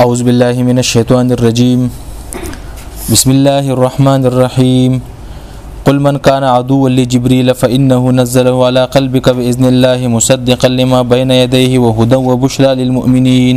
أعوذ بالله من الشيطان الرجيم بسم الله الرحمن الرحيم قل من كان عدوا لجبريل فإنه نزله على قلبك بإذن الله مصدقا لما بين يديه وهدى وبشرى للمؤمنين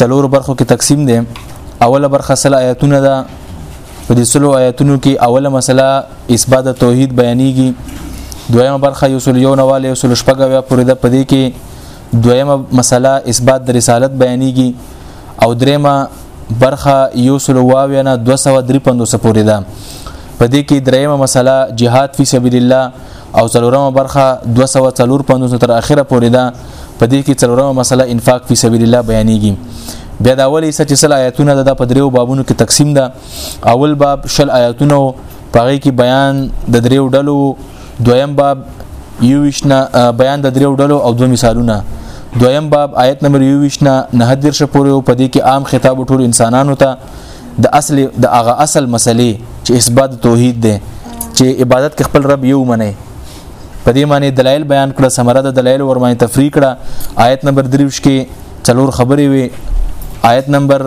څلور برخو کې تقسیم دی اوله برخه سل آیاتونه ده په دې سلو آیاتونو کې اوله مسله اثبات توحید بیانېږي دویمه برخه یو سل یو نواله یو سل شپږه بیا پورې ده په دې کې دویمه مسله اثبات د رسالت بیانېږي او دریمه برخه یو سل واویا نه 253 پورې ده په دې کې دریمه مسله جهاد فی سبیل الله او څلورمه برخه 254 تر اخره پورې ده په دې کې څلورمه مسله انفاق فی سبیل الله بیانېږي بیا دا ولې سچ سل آیاتونه ده په دریو بابونو کې تقسیم ده اول باب شل آیاتونه پاره کې بیان د دریو ډلو دویم باب یوشنا بیان د دریو ډلو او دوه مثالونه دویم باب آیت نمبر 29 نه حدیر شپورې په دې کې عام خطاب ټول انسانانو ته د اصل د هغه اصل مسلې چې اثبات توحید ده چې عبادت کې خپل رب یو منئ په دې معنی دلایل بیان کړه سمره د دلایل ور باندې تفریق کړه آیت نمبر 23 کې څلور خبرې وي آیت نمبر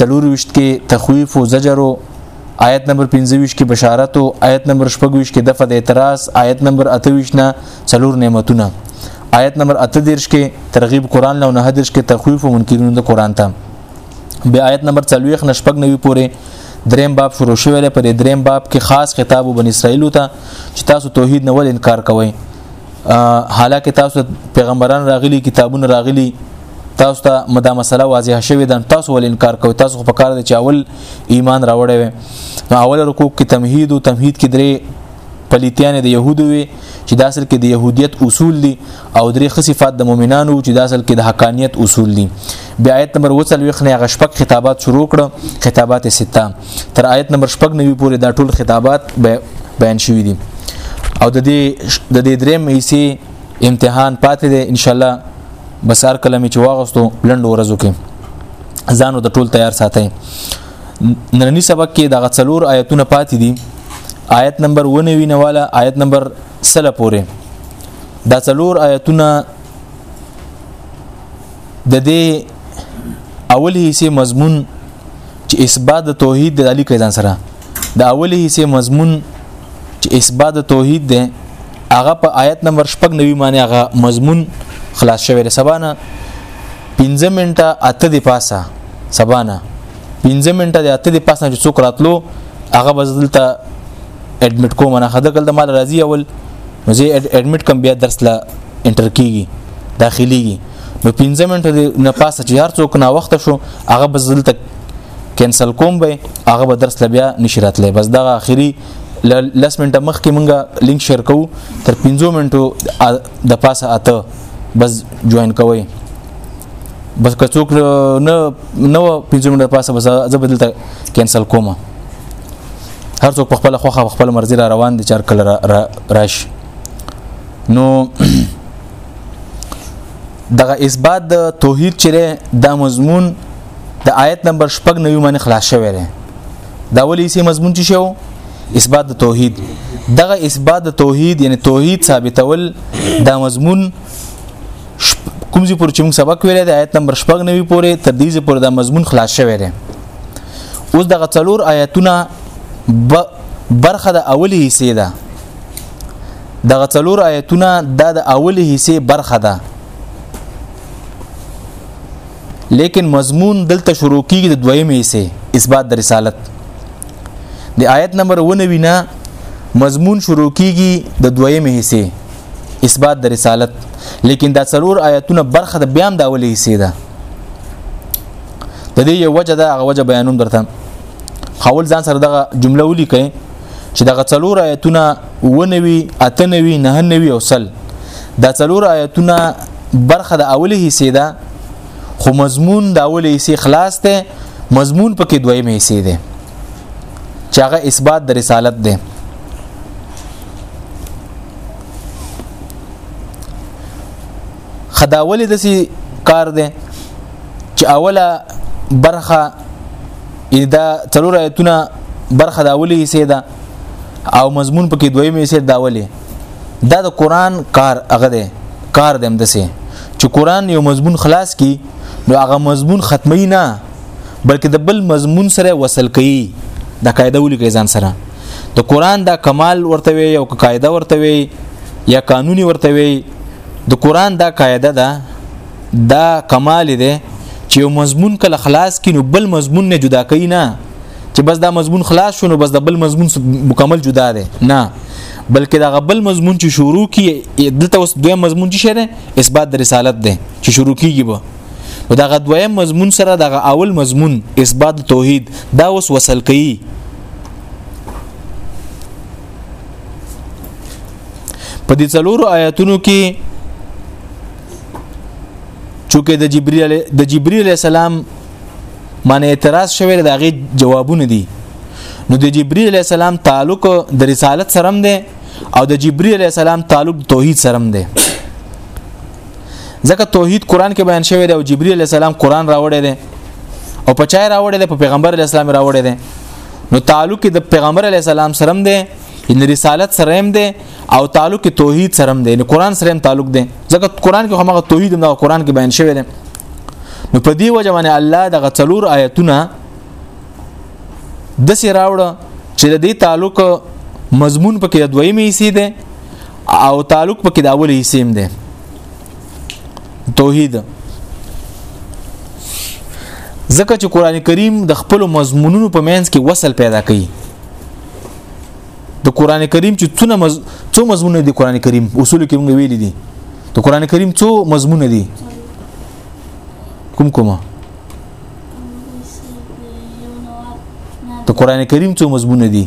24 کې تخویف او زجر او آیت نمبر 25 کې بشارت او آیت نمبر 26 کې دفع د اعتراض آیت نمبر 28 نه څلور نعمتونه آیت نمبر 38 کې ترغیب قران له 19 کې تخویف او منکرین د قران ته به آیت نمبر 40 نشپګ نوي پورې دریم باب شروع شوی دی په دې دریم باب کې خاص خطاب بن اسرائیل ته چې تاسو توحید نه ول انکار کوئ حالکه تاسو پیغمبران راغلي کتابونه راغلي تاسو ته مدا مسله واضحه شوې ده تاسو ول انکار کوئ تاسو په کار دي چې اول ایمان راوړی وي اول رکوع کې تمهید او تمهید کې درې پلیتیان د يهودو وي چې د اصل کې د يهودیت اصول دي او درې خصيفات د مؤمنانو چې د اصل کې د حقانیت اصول دي بیا آیت نمبر 23 نه غشپک خطابات شروع کړه خطابات سته تر آیت نمبر 9 نوي پورې دا ټول خطابات بیان شوي دي او د دې د دې درې مېسي امتحان پاتې دی ان شاء الله بسار کلمې چې واغستو لندو ورځو کې ځانو د ټول تیار ساتي نننی سبق کې دغه څلور آیتونه پاتې دي آیت نمبر 19 نواله آیت نمبر 3 پورې دا څلور آیتونه د دې اول حصے مضمون چې اثبات د توحید د علی کیدان سره د اول حصے مضمون چې اثبات د توحید ده هغه په آیت نمبر 9 نوی معنی هغه مضمون خلاص شوی د سبانه 15 منټه اته دی پاسه سبا نه پنځه منټه د اته د پاس نه چې څوک راتلو هغه به دلته اډمټ کوم نه خدای کله مال راضي اول نو زه اډمټ کوم بیا درس لا انټر کیږي داخليږي نو پنځه منټه د نه پاسه چې هر څوک نا وخت شو هغه به دلته کینسل کوم به هغه به درس بیا نشرات لې بس دغه اخري لس منټه مخکې مونږه لینک شیر کوو تر 15 منټو د پاسه اته بس جوائن کوئ بس که څوک نه نو پنځه منټه پاسه بس زه بدل ته کینسل کوم هر څوک په خپل خوخه خپل مرزي را روان دي چار کله را را راش نو دغه اثبات د توحید چره د مضمون د آیت نمبر شپږ نوی باندې خلاص شوی دی دا ولې سي مضمون چې شو اثبات د توحید دغه اثبات د توحید یعنی توحید ثابتول دا مضمون کوم ځای پورې چې موږ سبق ویل دی آیت نمبر شپږ نوي پورې تر دې ځای پورې دا مضمون خلاص شوی دی اوس دغه څلور آیتونه برخه د اولی حصے ده دغه څلور آیتونه د د اولی حصے برخه ده لیکن مضمون دلته شروع کیږي د دویمې حصے اثبات د رسالت د آیت نمبر 19 نه مضمون شروع کیږي د دویمې حصے اثبات د رسالت لیکن دا څلور آیاتونه برخه د بیان دا ولې حصے ده د دې یو وجه ده هغه وجه بیانوم درته خول ځان سره دغه جمله ولیکئ چې دغه څلور آیتونه ونوي اتنوي نه نوي او سل دا څلور آیتونه برخه د اوله حصے ده خو مضمون د اوله حصے خلاص ده مضمون پکې دویمه حصے ده چې هغه اثبات د رسالت ده خداولې دسی کار دی چې اوله برخه دا تلور ایتونه برخه دا اولی حصے ده او مضمون پکې دویمه حصے دا اولی دا د قران کار هغه ده کار دم دسه چې قران یو مضمون خلاص کی نو هغه مضمون ختمی نه بلکې د بل مضمون سره وصل کړي دا قاعده ولي کې ځان سره د قران دا کمال ورته وي او قاعده ورته وي یا قانوني ورته وي د قران دا قاعده ده دا کمال دی چې یو مضمون کله خلاص کینو بل مضمون نه جدا کوي نه چې بس دا مضمون خلاص شونه بس د بل مضمون مکمل جدا دی نه بلکې دا غبل مضمون چې شروع کی دلته اوس دویم مضمون چې شری اثبات د رسالت دی چې شروع کیږي به نو دا غدویم مضمون سره دا اول مضمون اثبات توحید دا اوس وصل کوي په دې څلورو آیاتونو کې چونکه د جبرئیل د جبرئیل السلام باندې اعتراض شوی دا غي جوابونه دي نو د جبرئیل السلام تعلق د رسالت سره دی او د جبرئیل السلام تعلق توحید سره دی ځکه توحید قران کې بیان شوی دی او جبرئیل السلام قران راوړی دی او په چای راوړی دی په پیغمبر علی السلام راوړی دی نو تعلق د پیغمبر علی السلام سره هم دی ان رسالت سره هم دی او تعلق توحید سره هم دی ان قران سره هم تعلق دی ځکه قران کې هغه توحید هم د قران کې بیان شوی دی نو په دې وجه باندې الله د غڅلور آیتونه د سې راوړه چې د دې تعلق مضمون پکې د دویمې حصے دی او تعلق پکې د اولې حصے هم دی توحید ځکه چې قران کریم د خپل مضمونونو په منځ کې وصل پیدا کوي د قران کریم چې څونه مز... څو مضمون دي قران کریم اصول کې موږ ویل دي د قران کریم څو مضمون دي کوم کومه د قران کریم څو مضمون دي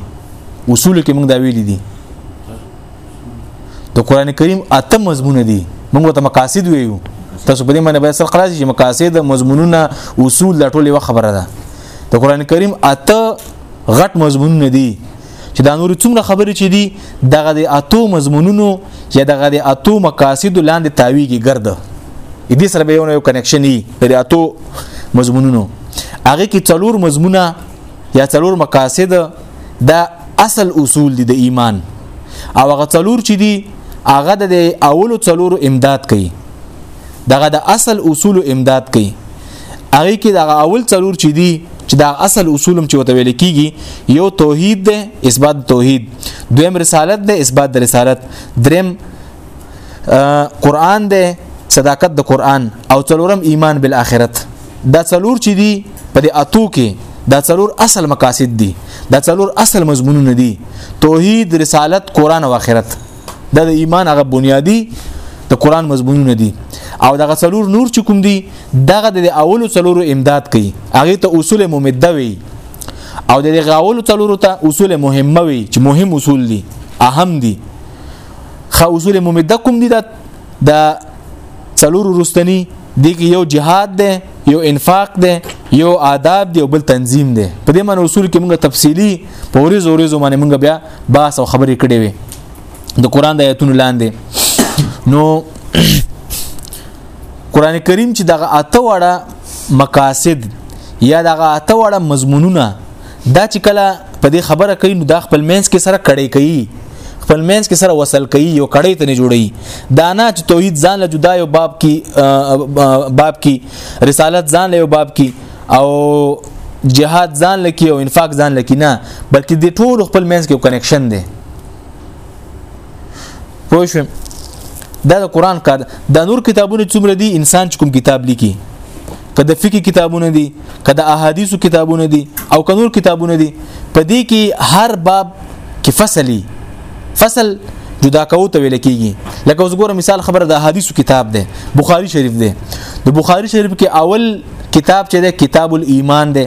اصول کې موږ دا ویل دي د قران کریم اته مضمون دي موږ ته مقاصد ویو تاسو په دې باندې به سر خلاص شي مقاصد مضمونونه اصول د ټولې خبره ده د قران کریم اته غټ مضمونونه دي چې دا نور څومره خبرې چې دي دغه د اتو مضمونونو یا دغه د اتو مقاصد لاندې تاویږي ګرد دې سره به یو کنکشن دی د اتو مضمونونو هغه کې څلور مضمونه یا څلور مقاصد دا اصل اصول دي د ایمان او هغه څلور چې دي هغه د اولو څلور امداد کوي دغه د اصل اصول امداد کوي هغه کې دغه اول څلور چې دي چې دا اصل اصولم چې وته ویل کیږي یو توحید ده اثبات توحید دویم رسالت ده اثبات د رسالت دریم قران دی صداقت د قران او څلورم ایمان بالآخرت دا څلور چې دي په دې اتو کې دا څلور اصل مقاصد دي دا څلور اصل مضمونونه دي توحید رسالت قران او آخرت دا د ایمان هغه بنیادی د قران مضمونونه دي او دغه څلور نور چې کوم دي دغه د اولو څلورو امداد کوي هغه ته اصول ممده وي او د غاولو څلورو ته اصول مهمه وي چې مهم اصول دي اهم دي خو اصول ممده کوم دي دا د څلور رستنی دغه یو جهاد دی یو انفاق دی یو آداب دی او بل تنظیم دی په دې معنی اصول کې موږ تفصیلی په ورځ ورځ باندې موږ بیا باس او خبرې کړې وي د قران د آیتونو لاندې نو قران کریم چې دغه اته وړه مقاصد یا دغه اته وړه مضمونونه دا چې کله په دې خبره کوي نو دا خپل مینس کې سره کړي کوي خپل مینس کې سره وصل کوي یو کړي ته نه جوړي دا نه چې توحید ځان له جدا یو باب کې باب کې رسالت ځان له یو باب کې او جهاد ځان لکی او انفاق ځان لکی نه بلکې د ټول خپل مینس کې کنکشن دی پوه شو دا د قران کار د نور کتابونه څومره دي انسان چې کوم کتاب لیکي که د فقې کتابونه دي که د احادیثو کتابونه دي او که نور کتابونه دي په دې کې هر باب کې فصلي فصل جدا کوو ته ویل کېږي لکه اوس ګوره مثال خبره د احادیثو کتاب دی بخاری شریف دی د بخاری شریف کې اول کتاب چې دی کتاب الایمان دی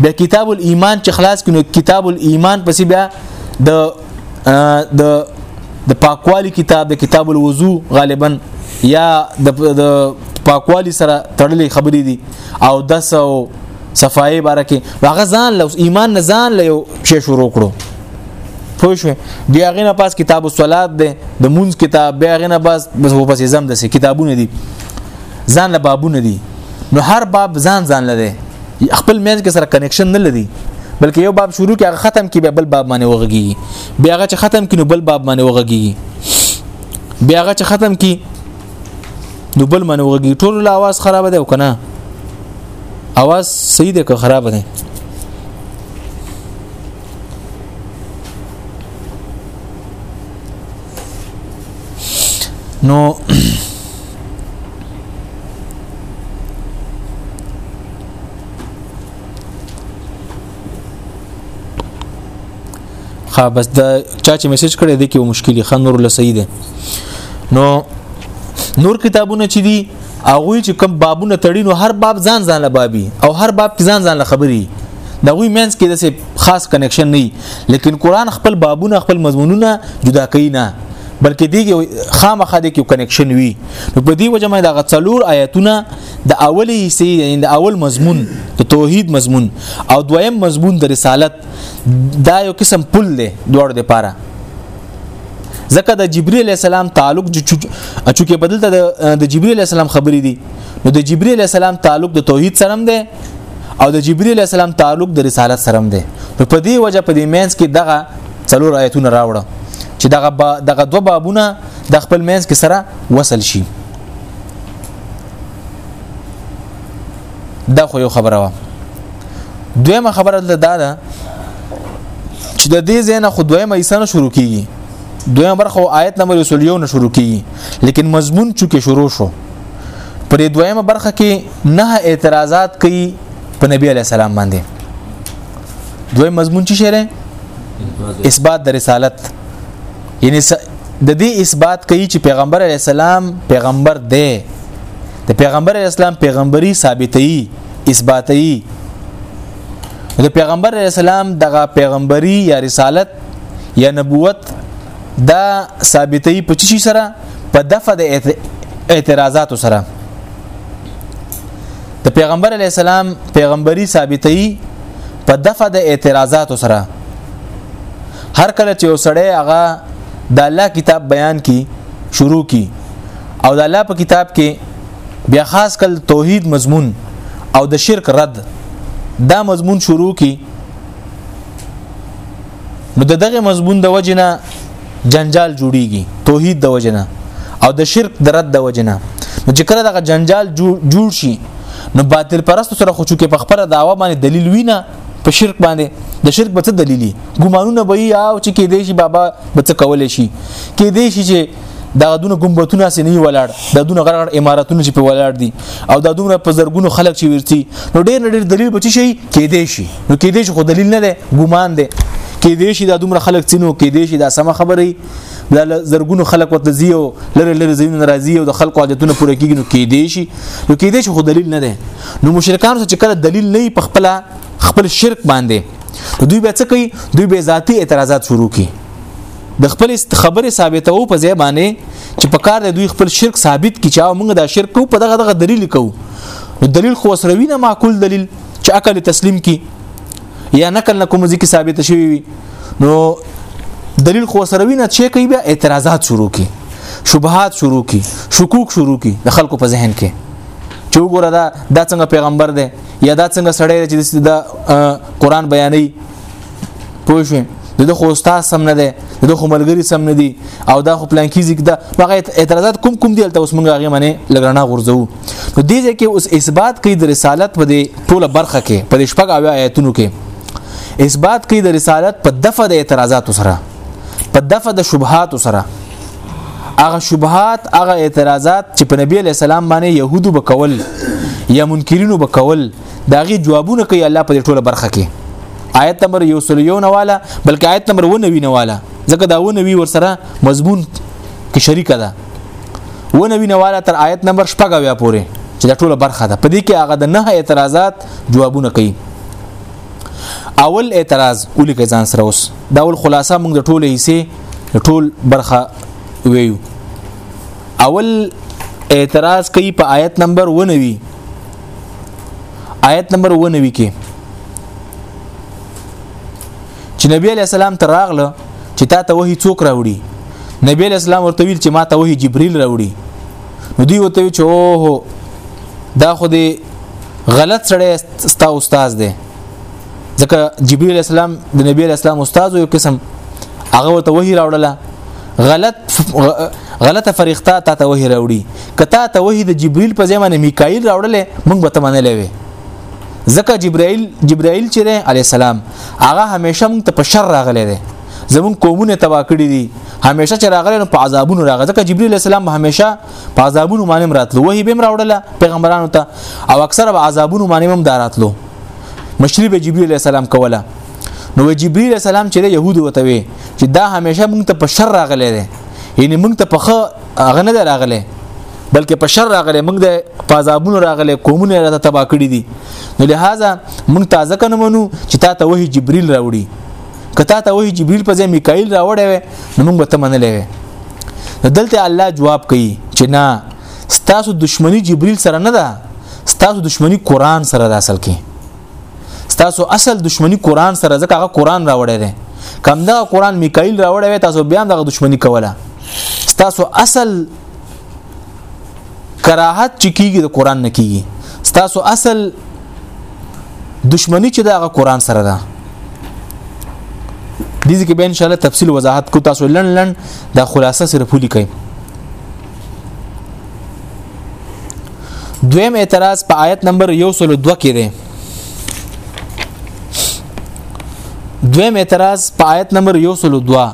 بیا کتاب الایمان چې خلاص کینو کتاب الایمان پسې بیا د د د پاکوالی کتاب د کتاب الوضو غالبا یا د پاکوالی سره تړلې خبرې دي او دس او صفای بارکه هغه ځان له ایمان نه ځان له یو شی شروع کړو پوه شو بیا غینه پاس کتاب الصلات ده د مونږ کتاب بیا غینه پاس بس هو پس زم ده کتابونه دي ځان له بابونه دي نو هر باب ځان ځان لده خپل مینځ کې سره کنیکشن نه لري بلکې یو باب شروع کې هغه ختم کې بل باب باندې وغږي بیا هغه چې ختم کې نو بل باب باندې وغږي بیا هغه چې ختم کې نو بل باندې وغږي ټول اواز خراب دی او کنه اواز صحیح دی که خراب دی نو ها بس دا چا چې میسج کړی دی کې و مشکلی خان نور لسید نو نور کتابونه چې دي هغه چې کوم بابونه تړي نو هر باب ځان ځان لبابي او هر باب کې ځان ځان خبري د غوی مینس کې د خاص کنیکشن نه لیکن قران خپل بابونه خپل مضمونونه جدا کوي نه بلکې دیږي خامخا د کې کنیکشن وي نو په دې وجه مې دا غڅلور آیتونه د اولی حصے یعنی د اول مضمون د توحید مضمون او دویم مضمون د رسالت دا یو قسم پل دی دوړ د پاره ځکه د جبرئیل السلام تعلق چې په دلته د جبرئیل السلام خبرې دي نو د جبرئیل علی السلام تعلق د توحید سره هم دی او د جبرئیل علی السلام تعلق د رسالت سره هم دی نو په دې وجه په دې مینس کې دغه څلور آیتونه راوړه چې دغه با دغه دوه بابونه د خپل مینس کې سره وصل شي دا خو یو خبره وه دویمه خبره ده دا ده چې د دې زینه خو دویمه ایسانه شروع کیږي دویمه برخه آیت نمبر 21 نه شروع کیږي لیکن مضمون چونکه شروع شو په دې دویمه برخه کې نه اعتراضات کوي په نبی علی السلام باندې دوی مضمون چې شری اثبات د رسالت یعنی د دې اثبات کوي چې پیغمبر علی السلام پیغمبر دی د پیغمبر علی السلام پیغمبري ثابتې اثباتې د پیغمبر علی السلام دغه پیغمبري یا رسالت یا نبوت دا ثابتې په چی سره په دفع د اعتراضات سره د پیغمبر علی السلام پیغمبري ثابتې په دفع د اعتراضات سره هر کله چې وسړی هغه د الله کتاب بیان کی شروع کی او د الله په کتاب کې بیا خاص کل توحید مضمون او د شرک رد دا مضمون شروع کی نو د دغه مضمون د وجنه جنجال جوړیږي توحید د وجنه او د شرک د رد د وجنه نو چې کله دغه جنجال جوړ شي نو باطل پرست سره خو چې په خبره داوا باندې دلیل وینه په شرک باندې د شرک به څه دلیلی ګمانونه به یا او چې کې دی شي بابا به څه کول شي کې دی شي چې دا دونه ګمبتونه سي نه ولاړ دا دونه غرغړ اماراتونه چې په ولاړ دي او دا دونه په زرګونو خلک چې ورتي نو ډېر ډېر دلیل بچی شي کې دی شي نو کې دی شي خو دلیل نه دی ګمان دی کې دی شي دا دومره خلک چینو کې دی شي دا سم خبرې دا زرګونو خلک ورته زی او لره لره زین ناراضي او د خلکو عادتونه پوره کیږي نو کې دی شي نو کې دی شي خو دلیل نه دی نو مشرکان څه چې کله دلیل نه په خپل خپل شرک باندې دوی به څه کوي دوی به ذاتی اعتراضات شروع کوي د خپل خبره ثابته وو په ځای باندې چې په کار د دوی خپل شرک ثابت کی چې موږ دا شرک کو په دغه دغه دلیل کو نو دلیل خو سره وینه معقول دلیل چې عقل تسلیم کی یا نقل نه کوم ځکه ثابت شوی وي نو دلیل خو سره وینه چې کوي بیا اعتراضات شروع کی شبهات شروع کی شکوک شروع کی د خلکو په ذهن کې چې وګوره دا د څنګه پیغمبر دی یا دا څنګه سړی چې د قران بیانې پوه شئ د خو استاد سم نه دی د خو ملګری سم نه دی او دا خو پلان کیږي دا هغه اعتراضات کوم کوم دی تل اوس مونږ هغه منه لګرنا غورځو نو دې ځکه اوس اثبات کوي د رسالت په دې ټوله برخه کې په شپږ اویا آیتونو کې اثبات کوي د رسالت په دفه د اعتراضات سره په دفه د شبهات سره هغه شبهات هغه اعتراضات چې په نبی له سلام باندې يهودو بکول یا منکرینو بکول دا غي جوابونه کوي الله په ټوله برخه کې آیت نمبر یو سل یو نواله بلکې آیت نمبر و نوی نواله ځکه دا و نوی ورسره مضمون کې شریک ده و نوی نواله تر آیت نمبر شپږ بیا پورې چې دا ټوله برخه ده په دې کې هغه د نه اعتراضات جوابونه کوي اول اعتراض ولي کې ځان سره اوس دا اول خلاصه موږ د ټوله حصے ټول برخه ویو اول اعتراض کوي په آیت نمبر 19 آیت نمبر 19 کې چې نبی علی السلام ته راغله چې تا ته وਹੀ څوک راوړي نبی علی السلام ورته ویل چې ما ته وਹੀ جبريل راوړي نو دی وته چې اوه دا خو دې غلط سړی ستا استاد دی ځکه جبرئیل اسلام د نبی اسلام استاد یو قسم هغه ته وحی راوړله غلط غلطه فرښتہ تا ته وحی راوړي کته ته وحی د جبرئیل په ځای باندې میکائیل راوړله موږ به تمنه لوي ځکه جبرائیل جبرائیل چې علی السلام هغه همیشه موږ ته په شر راغلی دی زمون قومونه تبا کړی دي همیشه چې راغلی نو په عذابونو راغی ځکه جبرئیل السلام همیشه په عذابونو باندې راتلو وحی به راوړله پیغمبرانو ته او اکثره به عذابونو باندې هم داراتلو مشری به جبرئیل علیه السلام کوله نو جبرئیل علیه السلام چې يهود وته وي چې دا همیشه مونږ ته په شر راغلی دی یعنی مونږ ته په خه هغه نه راغلی بلکې په شر راغلی مونږ د پازابونو راغلی قومونه راته تبا کړی دي نو لهدا مونږ تازه کنه منو چې تا ته وਹੀ جبرئیل راوړي کته ته وਹੀ جبرئیل په ځای میکائیل راوړی وي نو مونږ به ته منلې وي دلته الله جواب کوي چې نه ستاسو دشمنی جبريل سره نه ده ستاسو دشمنی قران سره ده اصل کې ستاسو اصل دشمنی قران سره ځکه هغه قران راوړی دی کم دا قران میکائیل راوړی وي تاسو بیا دغه دشمنی کوله ستاسو اصل کراهت چې کیږي د قران نه کیږي ستاسو اصل دشمنی چې دا هغه قران سره ده دې کې به ان شاء الله تفصیل وضاحت کو تاسو لن لن دا خلاصه سره پولی کوي دویم اعتراض په آیت نمبر 102 کې دی دویم اعتراض په آیت نمبر 102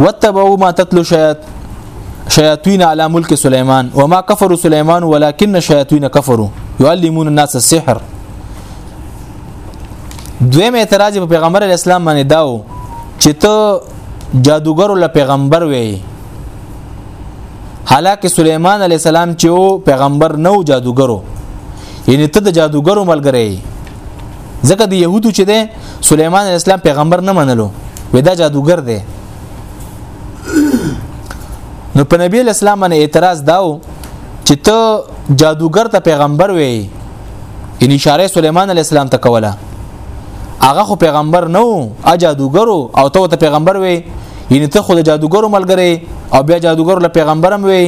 وتبعوا ما تتلو شیاط شیاطین علی ملک سلیمان وما کفر سلیمان ولكن الشیاطین کفروا يعلمون الناس السحر دویم اعتراض په پیغمبر اسلام باندې داو چې ته جادوګر ول پیغمبر وې حالکه سليمان عليه السلام چې او پیغمبر نو جادوګرو یعنی ته د جادوګرو ملګری ځکه د يهودو چې ده سليمان عليه السلام پیغمبر نه منلو ودا جادوګر دی نو په نبی اسلام باندې اعتراض داو چې ته جادوګر ته پیغمبر وې ان اشاره سليمان عليه السلام ته کوله هغه خو پیغمبر نو ا جادوګرو او ته ته پیغمبر وې یعنی ته خو د جادوګرو ملګری او بیا جادوګرو له پیغمبرم وې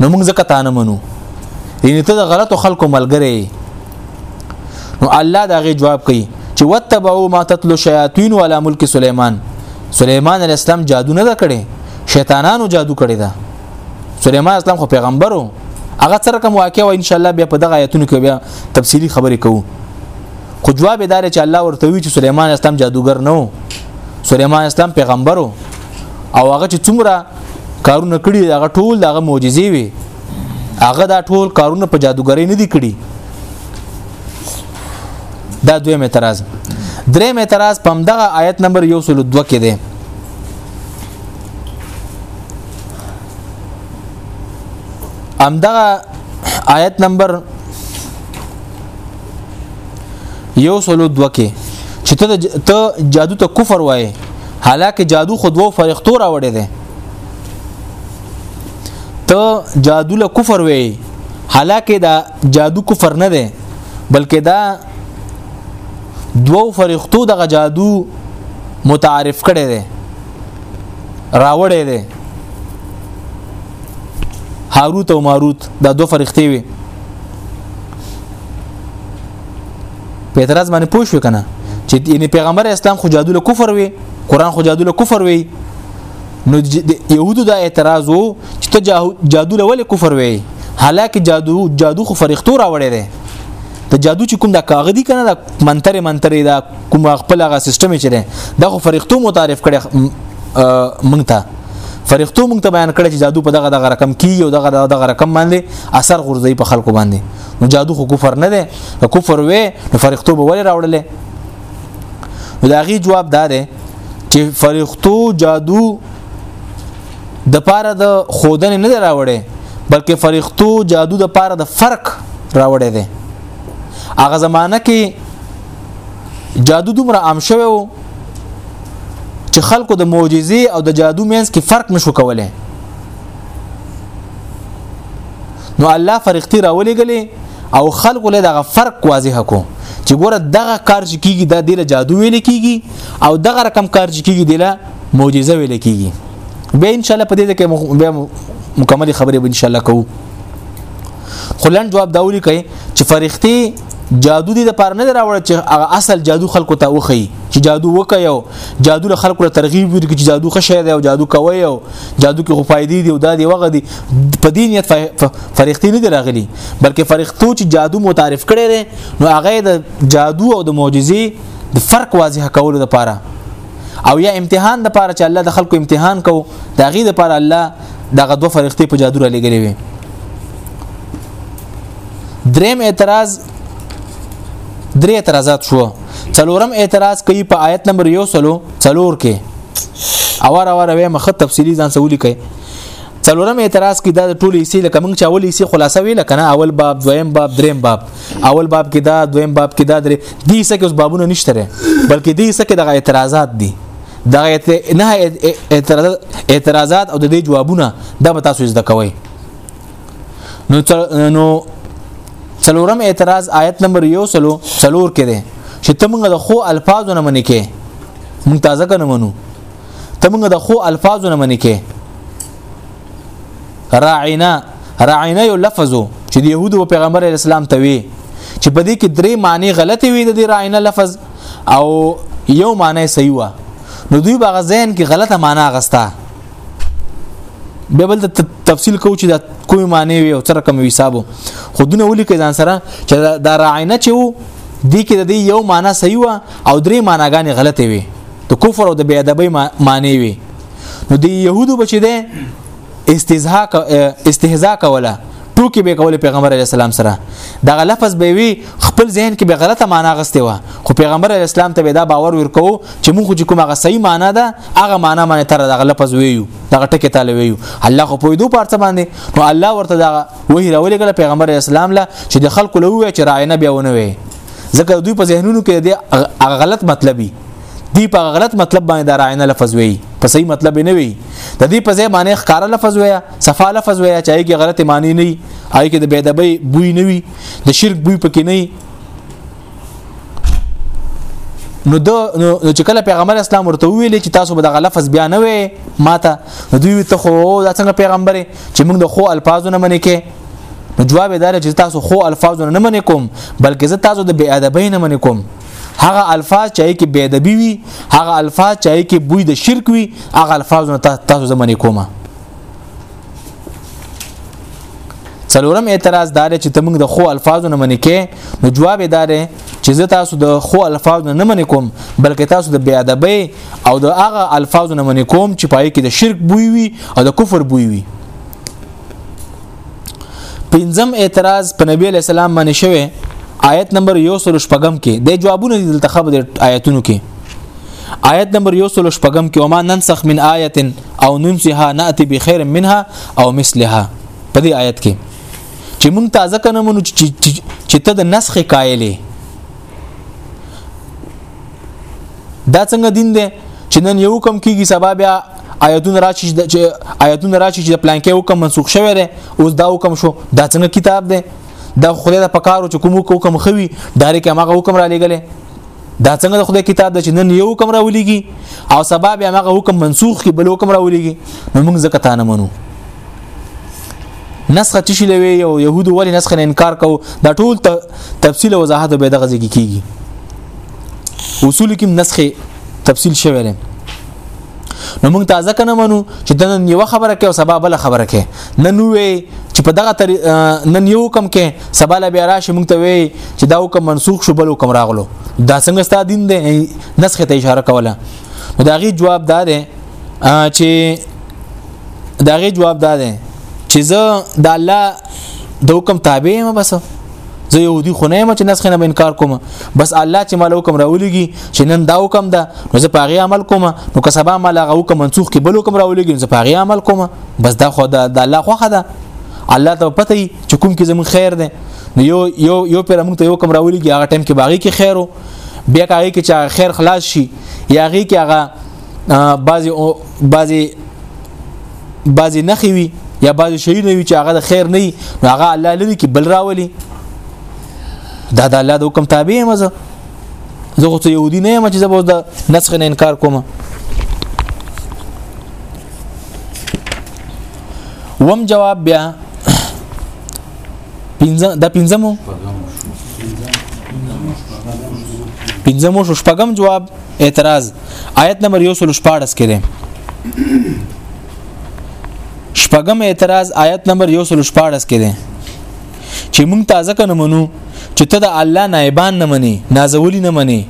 نو موږ ځکه تانه منو یعنی ته د غلطو خلکو ملګری نو الله دا غي جواب کوي چې وتبعوا ما تتلو شیاطین ولا ملک سليمان سليمان عليه السلام جادو نه کړي شیطانانو جادو کړي ده سليمان اسلام خو پیغمبرو هغه سره کوم واقع و ان شاء الله بیا په دغه آیتونو کې بیا تفصیلی خبرې کوو خو جواب دار چې الله ورته وی چې سليمان اسلام جادوګر نه و سليمان اسلام پیغمبرو او هغه چې څومره کارونه کړی هغه ټول دغه معجزې وي هغه دا ټول کارونه په جادوګرۍ نه دي کړی دا دویم اعتراض دریم اعتراض په دغه آیت نمبر 102 کې دی امدغه آیت نمبر یو سلو دو کې چې ته ته جادو ته کفر وایې حالکه جادو خو دوه فرښتو راوړې ده ته جادو له کفر وایې حالکه دا جادو کفر نه ده بلکې دا دوه فرښتو دغه جادو متعارف کړي ده راوړې ده هاروت او ماروت دا دوه فرښتې وي په اعتراض باندې پوه شو کنه چې یعنی پیغمبر اسلام خو جادو له کفر وي قران خو جادو له کفر وي نو يهودو دا اعتراض وو چې ته جادو له ولې کفر وي حالکه جادو جادو خو فرښتو راوړې ده ته جادو چې کوم د کاغذي کنه منترې منترې دا کوم خپل هغه سیستم چې ده د خو فرښتو متعارف کړي مونږ ته فرښتو مونږ ته بیان کړي چې جادو په دغه دغه رقم کیږي او دغه دغه رقم باندې اثر غورځي په خلکو باندې نو جادو خو کفر نه ده که کفر وې نو فرښتو به ولې راوړلې نو دا غي جواب دا ده چې فرښتو جادو د پاره د خودنې نه راوړې بلکې فرښتو جادو د پاره د فرق راوړې ده هغه زمانہ کې جادو دومره عام شوی وو چې خلکو د معجزې او د جادو مینس کې فرق نشو کولای نو الله فرښتې راولېګلې او خلکو له دغه فرق واضح کو چې ګوره دغه کار چې کیږي د دله جادو ویل کیږي او دغه رقم کار چې کیږي دله معجزه ویل کیږي به ان شاء الله په دې کې مکمل خبرې به ان شاء الله کوو خو لن جواب داوري کوي چې فرښتي جادو دي د پاره نه راوړ چې هغه اصل جادو خلکو ته وخی چې جادو وکيو جادو له خلکو له ترغیب ورکړي چې جادو خشه دی او جادو کوي او جادو کې خو فائدې دي او دا دی وغه دي په دې نیت فرښتې نه راغلي بلکې فرښتو چې جادو متعارف کړي دي نو هغه د جادو او د معجزې د فرق واضح کولو لپاره او یا امتحان د پاره چې الله د خلکو امتحان کو دا غي د پاره الله دغه دوه فرښتې په جادو را لګلې وي دریم اعتراض درې اعتراضات شو څلورم اعتراض کوي په آیت نمبر یو سلو څلور کې اور اور وې مخه تفصیلی ځان سولی کوي څلورم اعتراض کې دا ټول یې لکه موږ چې اول یې خلاصه ویل کنه اول باب دویم باب دریم باب اول باب کې دا دویم باب کې دا درې دې سکه اوس بابونه نشته بلکې دې سکه دغه اعتراضات دي دا نه اعتراضات او د دې جوابونه دا به تاسو زده کوئ نو نو څلورم اعتراض آیت نمبر یو سلو څلور کې ده چې تمنګ د خو الفاظو نه منې کې مونږ تازه کنه منو تمنګ د خو الفاظو نه منې کې راعینا راعینا یو لفظو چې د يهودو پیغمبر اسلام ته وی چې په دې کې درې معنی غلطي وي د راعینا لفظ او یو معنی صحیح و نو دوی باغ ذهن کې غلطه معنی غستا به بل تفصیل کو چې دا کوم معنی وي او تر کوم حسابو خودونه ولي کې ځان سره چې دا راعینا چې وو دې کې د یو معنی صحیح و او درې معناګانې غلطي وي د کفر او د بی ادبی معنی وي نو د يهودو بچی دی استهزاء استهزاء کوله ټوکی به کول پیغمبر علی السلام سره دا لفظ به وی خپل ذهن کې به غلطه معنا غسته و خو پیغمبر علی السلام ته به دا باور ورکو چې موږ چې کوم هغه صحیح معنا ده هغه معنا باندې تر دا لفظ ویو دا ټکی تعالی ویو الله خو پوی دو پارت باندې نو الله ورته دا وحی راولې کړ پیغمبر علی السلام له چې د خلکو له وی چې راینه بیاونه وی ځکه دوی په ذهنونو کې د غلط مطلبي دی په غلط مطلب باندې دا راینه لفظ وی په صحیح مطلب نه وی د دې په ځای باندې ښکارا لفظ وی صفا لفظ وی چې هغه غلط معنی نه وي هغه د بيدبي بوی نه وي د شرک بوی پکې نه نو د نو چې کله پیغمبر اسلام ورته ویل چې تاسو به د غلفظ بیا نه وې ماته نو دوی ته خو دا څنګه پیغمبر چې موږ د خو الفاظو نه منې کې نو جواب دار چې تاسو خو الفاظو نه منې کوم بلکې زه تاسو د بی ادبی نه منې کوم هغه الفاظ چای کې بی ادبی وي هغه الفاظ چای کې بوی د شرک وي هغه الفاظ نه تاسو زمونږ کومه څلورم اعتراض دار چې تمنګ د خو الفاظو نه منې کې نو جواب دار چې زه تاسو د خو الفاظ نه منې کوم بلکې تاسو د بی ادبی او د هغه الفاظو نه منې کوم چې پای کې د شرک بوی وي او د کفر بوی وي پنځم اعتراض په نبی علی السلام باندې شوی آیت نمبر 115 کې د جوابونه دلته خبر آیتونو کې آیت نمبر 115 کې وما ننسخ من آیه او ننسها ناتي بخير منها او مثلها په دې آیت کې چې مونږ تازه کنه مونږ چې ته د نسخ قائلې دا څنګه دین دی چې نن یو کم کیږي سبب آیتونه راشي چې آیتونه راشي چې پلان کې حکم منسوخ شوی دی اوس دا حکم شو دا څنګه کتاب دی دا خدای د پکارو چې کوم حکم خوي ډایرک هغه حکم را لګلې دا څنګه د خدای کتاب د چې نن یو حکم را ولېږي او سبا بیا هغه حکم منسوخ کی بل حکم را ولېږي نو موږ ځکه تا نه منو نسخه تشي لوي یو يهود ولی نسخه نه انکار کو دا ټول تفصیل او وضاحت به دغه ځکه کیږي اصول کې نسخه تفصیل شوی دی نو موږ تازه کنه منو چې د نن یو خبره کې او سبا بل خبره کې نن وې چې په دغه تر... نن یو حکم کې سبا له بیا راشي موږ ته وې چې دا حکم منسوخ شو بل حکم راغلو دا څنګه ستا دین دی نسخه ته اشاره کوله نو دا غي جواب دا دی چې دا غي جواب دا دی چې زه د الله د حکم تابع یم بس زه يهودي خو نه یم چې نسخ نه انکار کوم بس الله چې مال حکم راولېږي چې نن دا حکم ده نو زه پاغي عمل کوم نو که سبا مال هغه حکم منسوخ کې بل حکم راولېږي زه پاغي عمل کوم بس دا خو دا د الله خوخه ده الله ته پته ای چې کوم کې زمون خیر ده نو یو یو یو پر موږ ته یو کوم راولېږي هغه ټیم کې باغی کې خیرو بیا هغه کې چې خیر خلاص شي یا هغه کې هغه بعضی بعضی بعضی نخي وي یا بعضی شي نه وي چې هغه د خیر نه وي نو هغه الله لري کې بل راولي دا د الله د حکم تابع یم زه زه خو يهودي نه یم چې زه به د نسخ نه انکار کوم وم جواب بیا پنځه د پنځمو پنځمو شپږم جواب اعتراض آیت نمبر 114 کې ده شپږم اعتراض آیت نمبر 114 کې ده چې مونږ تازه کنه منو چې ته د الله نایبان نه منې نازولی نه منې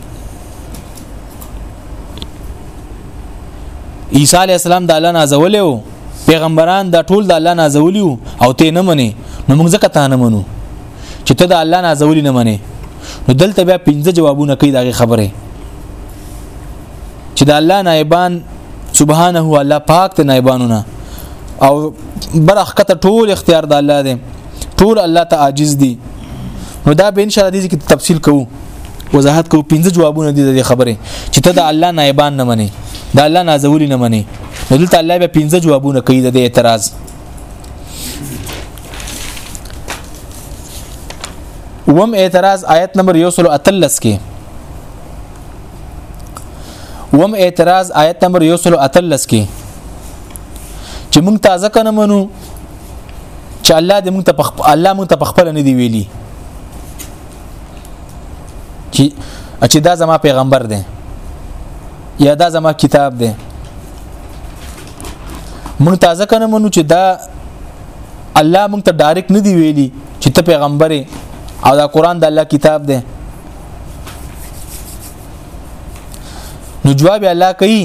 عیسی علی السلام د الله نازولې وو پیغمبران د ټول د الله نازولی او ته نه منې نو موږ ځکه تا نه منو چې ته د الله نازولي نه منې نو دلته بیا پنځه جوابونه کوي دغه خبره چې د الله نایبان سبحانه هو الله پاک ته نایبانونه او برخ کته ټول اختیار د الله دی ټول الله ته عاجز دي نو دا به ان شاء الله دې کې تفصیل کوو وضاحت کوو پنځه جوابونه دي د خبره چې ته د الله نایبان نه منې د الله نازولی نه منې نو دلته الله به پنځه جوابونه کوي د اعتراض وم اعتراض آیت نمبر 113 کې وم اعتراض آیت نمبر 113 کې چې موږ تازه کنه منو چې الله دې موږ ته پخ الله موږ ته پخپل نه دی ویلي چې چې دا زما پیغمبر دی یا دا زما کتاب دی مونږ تازه کنه مونږ چې دا الله مونږ ته ډایرک نه دی ویلي چې ته پیغمبره او دا قران د الله کتاب دی نو جواب الله کوي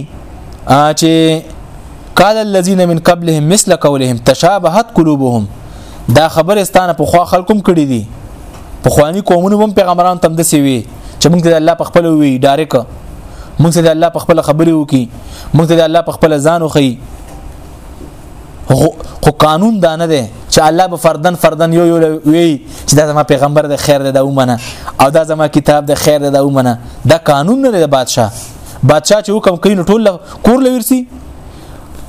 چې قال الذين من قبلهم مثل قولهم تشابهت قلوبهم دا خبره ستانه په خوا خلکم کړی دي په خواني قومونو هم پیغمبران تم د سی وی چې موږ ته الله په خپل وی ډایرک موږ ته الله په خپل خبرې وکي موږ ته الله په خپل ځان وخی خو قانون دا نه دی چې الله به فردن فردن یو یو وی چې دا زما پیغمبر د خیر دی دا ومنه او دا زما کتاب د خیر دی دا ومنه دا قانون نه دی د بادشاه بادشاه چې حکم کوي نو ټول کور لورسي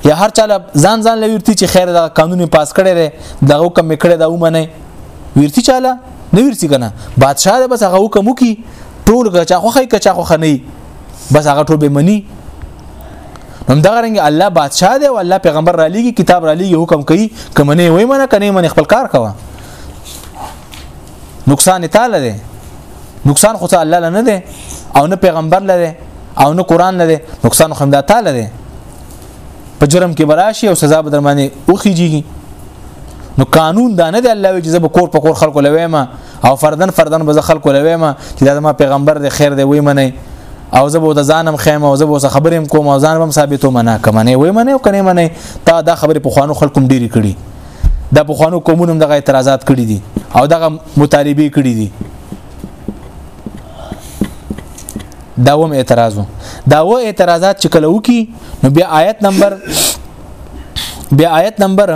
یا هر چاله ځان ځان لورتي چې خیر دا قانون پاس کړي دی دا حکم میکړه دا ومنه ورتی چاله نه ورتی کنه بادشاہ بس هغه حکم وکي ټول غچا خوخه کچا خوخه نه بس هغه ټول به منی هم دا رنګ الله بادشاہ دی او الله پیغمبر را لېږي کتاب را لېږي حکم کوي کمنه وای منه کنه من خپل کار کوه نقصان تعالی دی نقصان خو ته الله نه دی او نه پیغمبر لري او نه قران لري نقصان خو همدا تعالی دی په جرم کې براشي او سزا به درمانه اوخیږي نو قانون دا نه دی الله چې زب کور په کور خلکو لوي ما او فردن فردن به خلکو لوي ما چې دا ما پیغمبر دی خیر دی وای منه او زه به د ځانم خیم او زه به خبرې کوم او ځان به ثابتو منه کوم نه وای منه او کنه منه تا دا خبرې په خوانو خلکو ډیری کړي د په خوانو کومونم دغه اعتراضات کړي دي او دغه مطالبه کړي دي داوم اعتراض دا و اعتراضات چې کله وکی نو بیا آیت نمبر بیا آیت نمبر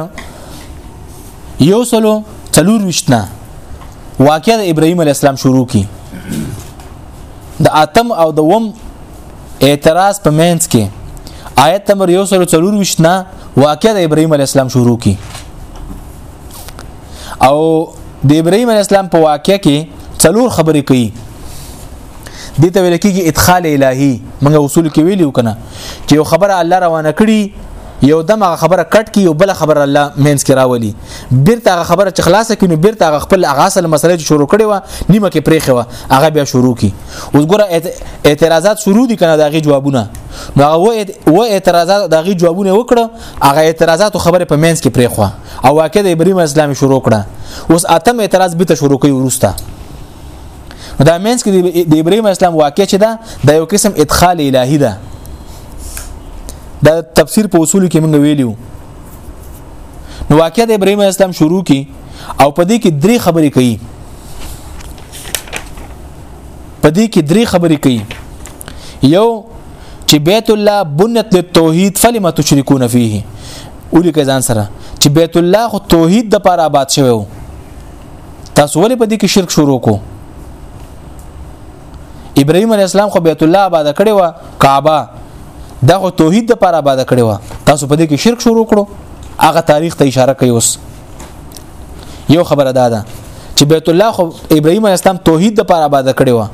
یو سلو څلور وشتنا واقعا د ابراهیم علی السلام شروع کی د اتم او د وم اعتراض په مینس کې آیت نمبر یو سلو څلور وشتنا واقعا د ابراهیم علی السلام شروع کی او د ابراهیم علی السلام په واقعیا کې څلور خبرې کوي دي ته ویل کېږي ادخال الهي موږ اصول کې ویلو کنه چې یو خبره الله روانه کړي یو دمه خبره کټ کی یو بل خبره الله مینس کی راولي بیرته هغه خبره چې خلاصه کینو بیرته هغه خپل هغه اصل مسله چې شروع کړي و نیمه کې پریخه و هغه بیا شروع کی اوس ګوره اعتراضات شروع دي کنه دغه جوابونه نو هغه و اعتراضات دغه جوابونه وکړه هغه اعتراضات خبره په مینس کې پریخه او واقع د ابراهیم اسلام شروع کړه اوس اتم اعتراض به ته شروع کوي ورسته دا مینس کې د ابراهيم اسلام واقع چې دا د یو قسم ادخال الهي ده دا تفسیر په اصول کې موږ ویلیو نو واقع د ابراهيم اسلام شروع کی او په دې کې درې خبرې کوي په دې کې درې خبرې کوي یو چې بیت الله بنت للتوحید فلم تشركون فيه اولی کزان سره چې بیت الله خو توحید د پاره آباد شوی وو تاسو ولې په دې کې شرک شروع کو ابراهيم عليه السلام خو بیت الله آباد کړی و کعبه دا خو توحید د پر آباد کړی و تاسو په دې کې شرک شروع کړو هغه تاریخ ته اشاره کوي اوس یو خبره دا ده چې بیت الله خو ابراهيم عليه السلام توحید د پر آباد کړی و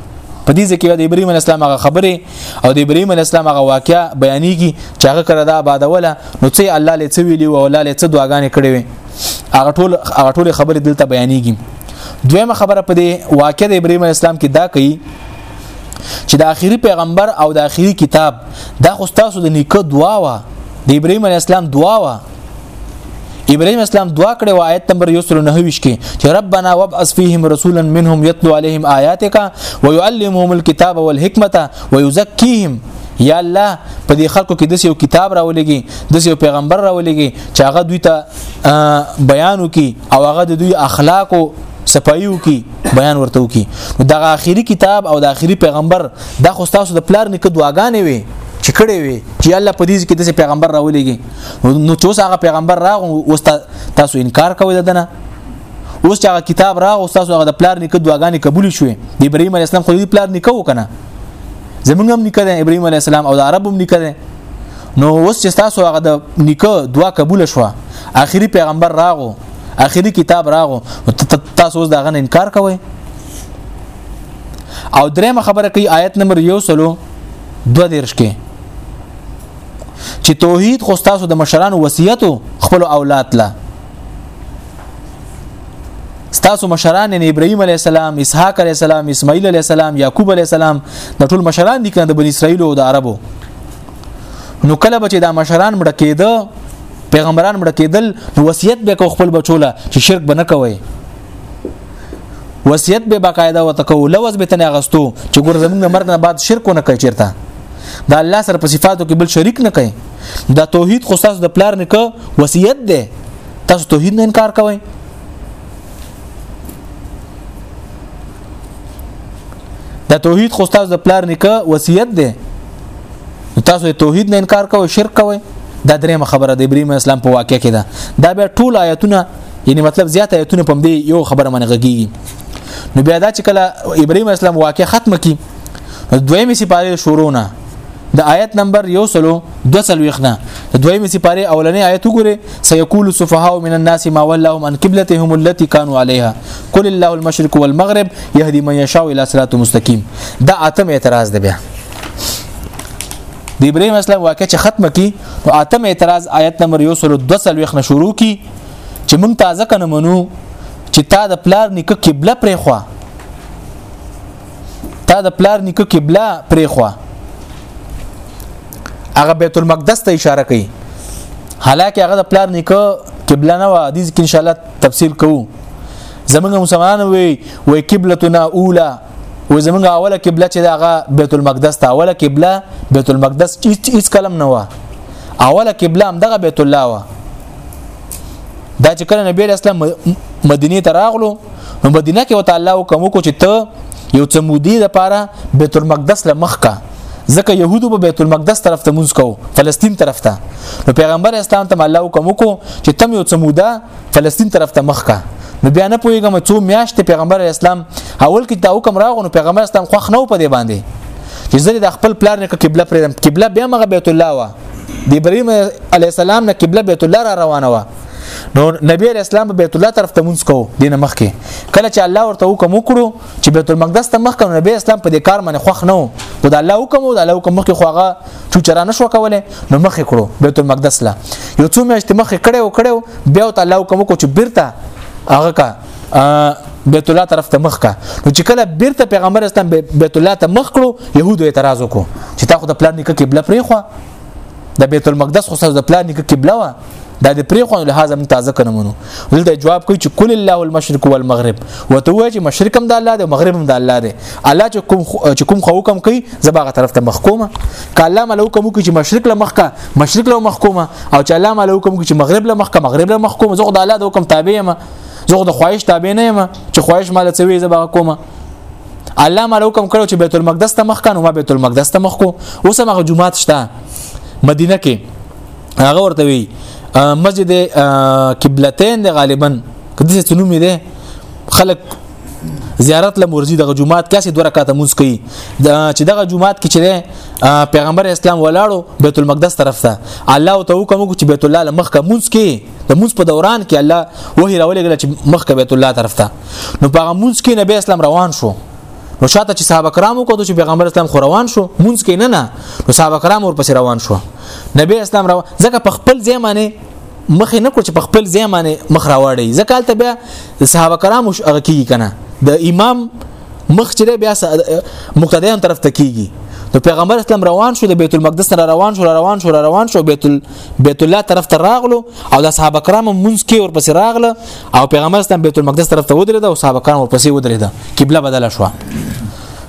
په دې ځکه د ابراهيم عليه السلام هغه خبره او د ابراهيم عليه السلام هغه واقعیا بیانېږي چې هغه کړه دا آبادوله نو څه الله لې څه ویلی او الله لې څه دعاګانې کړې وي هغه ټول هغه ټول خبرې دلته بیانېږي دویمه خبره په دې واقع د ابراهیم اسلام کې دا کوي چې د آخري پیغمبر او د آخري کتاب دا خو تاسو د نیکه دعا وا د ابراهیم اسلام دعا وا ابراهيم اسلام دعا کړې و آیت نمبر 129 کې چې ربنا وابعث فيهم رسولا منهم يتلو عليهم آياتك ويعلمهم الكتاب والحكمه ويزكيهم یا الله په دې خلکو کې د یو کتاب راولېږي د یو پیغمبر راولېږي چې هغه دوی ته بیان وکي او هغه د دوی اخلاق او صفایو کی بیان ورته وکي دا اخیری کتاب او د اخیری پیغمبر د خو تاسو د پلار نکد واغانې وي چې کړي وي چې الله په دې کې د پیغمبر راولېږي نو چې اوس هغه پیغمبر راغ اوس تاسو انکار کوئ دنه اوس چې هغه کتاب راغ اوس تاسو هغه د پلار نکد واغانې قبول شوې د ابراهيم عليه السلام خو دې پلار نکو کنه زمونږ هم نیکه دی ابراهیم علی السلام او د عرب هم نیکه دی نو اوس چې تاسو هغه د نیکه دعا قبول شوه آخري پیغمبر راغو آخري کتاب راغو تاسو اوس داغه انکار کوئ او درېمه خبره کوي آیت نمبر یو سلو دو دیرش کې چې توحید خو تاسو د مشرانو وصیتو خپل اولاد له ستاسو مشران یعنی ابراهیم علی السلام اسحاق علی السلام اسماعیل علی السلام یعقوب علی السلام د ټول مشران دي کنه د بنی اسرائیل او د عربو نو کله به چې دا مشران مړ کېده پیغمبران مړ کېدل نو وصیت به کو خپل بچوله چې شرک بنه کوي وصیت به باقاعده وته کو لوز به تنه غستو چې ګور زمونږ مرګ نه بعد شرک نه کوي چیرته دا الله سره په صفاتو کې بل شریک نه کوي دا توحید خو تاسو د پلار نه کو وصیت ده تاسو توحید نه انکار کوئ دا توحید خو تاسو د پلار نه کو وصیت ده تاسو توحید نه انکار کوئ شرک کوئ دا درېم خبره د ابراهيم اسلام په واقع کې ده دا بیا ټول آیتونه یعنی مطلب زیات آیتونه پم دی یو خبره منغږي نو بیا دا چې کله ابراهيم اسلام واقع ختم کی دویمه سپاره شروع نه د آیت نمبر یو سلو دو سلو اخنا دویمه سپاره اولنې آیت وګوره سيقول السفهاء من الناس ما ولاهم عن قبلتهم التي كانوا عليها قل الله المشرق والمغرب يهدي من يشاء الى صراط مستقيم دا اتم اعتراض دی بیا د ابراهيم اسلام واقع چې ختمه کی نو اتم اعتراض آیت نمبر یو سلو دو سلو اخنا شروع کی چې مونږ تازه کنه منو چې تا د پلار نیکه قبله پرې خو تا د پلار نیکه قبله پرې خو هغه بیت المقدس ته اشاره کوي حالکه هغه د پلار نیکه قبله نه و د ذکر ان شاء الله تفصیل کوو زمونږ مسلمان وي وي قبلتنا اوله و زمونږ اوله قبله چې دغه بیت المقدس ته اوله قبله بیت المقدس هیڅ کلم نه و اوله قبله هم دغه بیت الله و دا چې کله نبی اسلام مدینه ته راغلو نو مدینه کې وته الله حکم وکړو چې ته یو څه مودې د پاره بیت المقدس له مخ کا ځکه يهودو په بیت المقدس طرف ته مونږ کو فلسطین طرف ته نو پیغمبر اسلام ته الله حکم وکړو چې تم یو څه موده فلسطین طرف ته مخ کا نو بیا نه پوهیږم څو میاشتې پیغمبر اسلام اول کې دا حکم راغو نو پیغمبر اسلام خوښ نه و په دې باندې چې زه د خپل پلار نه قبله پرېدم قبله بیا مغه بیت الله وا د ابراهيم عليه السلام نه قبله بیت الله را روانه و نو نبی علیہ السلام په بیت الله طرف ته مونږ کو دینه مخ کې کله چې الله ورته حکم وکړو چې بیت المقدس ته مخ کنه نبی اسلام په دې کار باندې خوښ نه و د الله حکم او د الله حکم مخ کې خوغه چې چر نه شو کوله نو مخ کړو بیت المقدس لا یو څو میاشتې مخ کړو کړو بیا ته الله حکم کو چې بیرته هغه کا بیت الله طرف ته مخ کا نو چې کله بیرته پیغمبر اسلام بیت الله ته مخ کړو يهودو اعتراض وکړو چې تا خو د پلان نیکه قبله پرې خو د بیت المقدس خو سره د پلان نیکه قبله و دا د پرې خو لهدا موږ تازه کنه مونږ دلته جواب کوي چې کل الله المشرق والمغرب وته وایي چې مشرق هم د الله دی او مغرب هم د الله دی الله چې کوم چې کوم خو حکم کوي زباغه طرف ته مخکومه ک الله ملو کوم چې مشرق له مخکا مشرق له مخکومه او چې الله ملو کوم چې مغرب له مخکا مغرب له مخکومه زه خدای الله د حکم تابع یم زه د خواهش تابع نه یم چې خواهش مال څه وي زبا کومه الله مال حکم کړو چې بیت المقدس ته مخ کنه ما بیت المقدس ته مخ کو اوس هغه جمعه شته مدینه کې هغه ورته وی مسجد قبلتین دی غالبا کدی څه نوم دی خلک زیارت له مرزي دغه جمعات کاسي دوه رکعاته مونږ کوي چې دغه جمعات کې چې پیغمبر اسلام ولاړو بیت المقدس طرف ته الله ته حکم وکړي چې بیت الله مخ کا مونږ کوي د موږ په دوران کې الله وحی راولېګل چې مخ کبه بیت الله طرف ته نو په هغه موږ کې نبی اسلام روان شو نو شاته چې صحابه کرامو کوته چې پیغمبر اسلام خو روان شو مونږ کې نه نه نو صحابه کرام ورپسې روان شو نبی اسلام روان ځکه په خپل ځای باندې مخ نه کړ چې په خپل ځای باندې مخ راوړی ځکه حالت بیا صحابه کرام هغه کیږي کنه د امام مخ چې بیا مقتدیان طرف ته کیږي نو پیغمبر اسلام روان شو د بیت المقدس را روان شو را روان شو را روان شو بیت بیت الله طرف ته راغلو او د صحابه کرامو منځ کې ورپسې راغله او پیغمبر اسلام بیت المقدس طرف ته ودرېد او صحابه کرام ورپسې ودرېد قبله بدله شو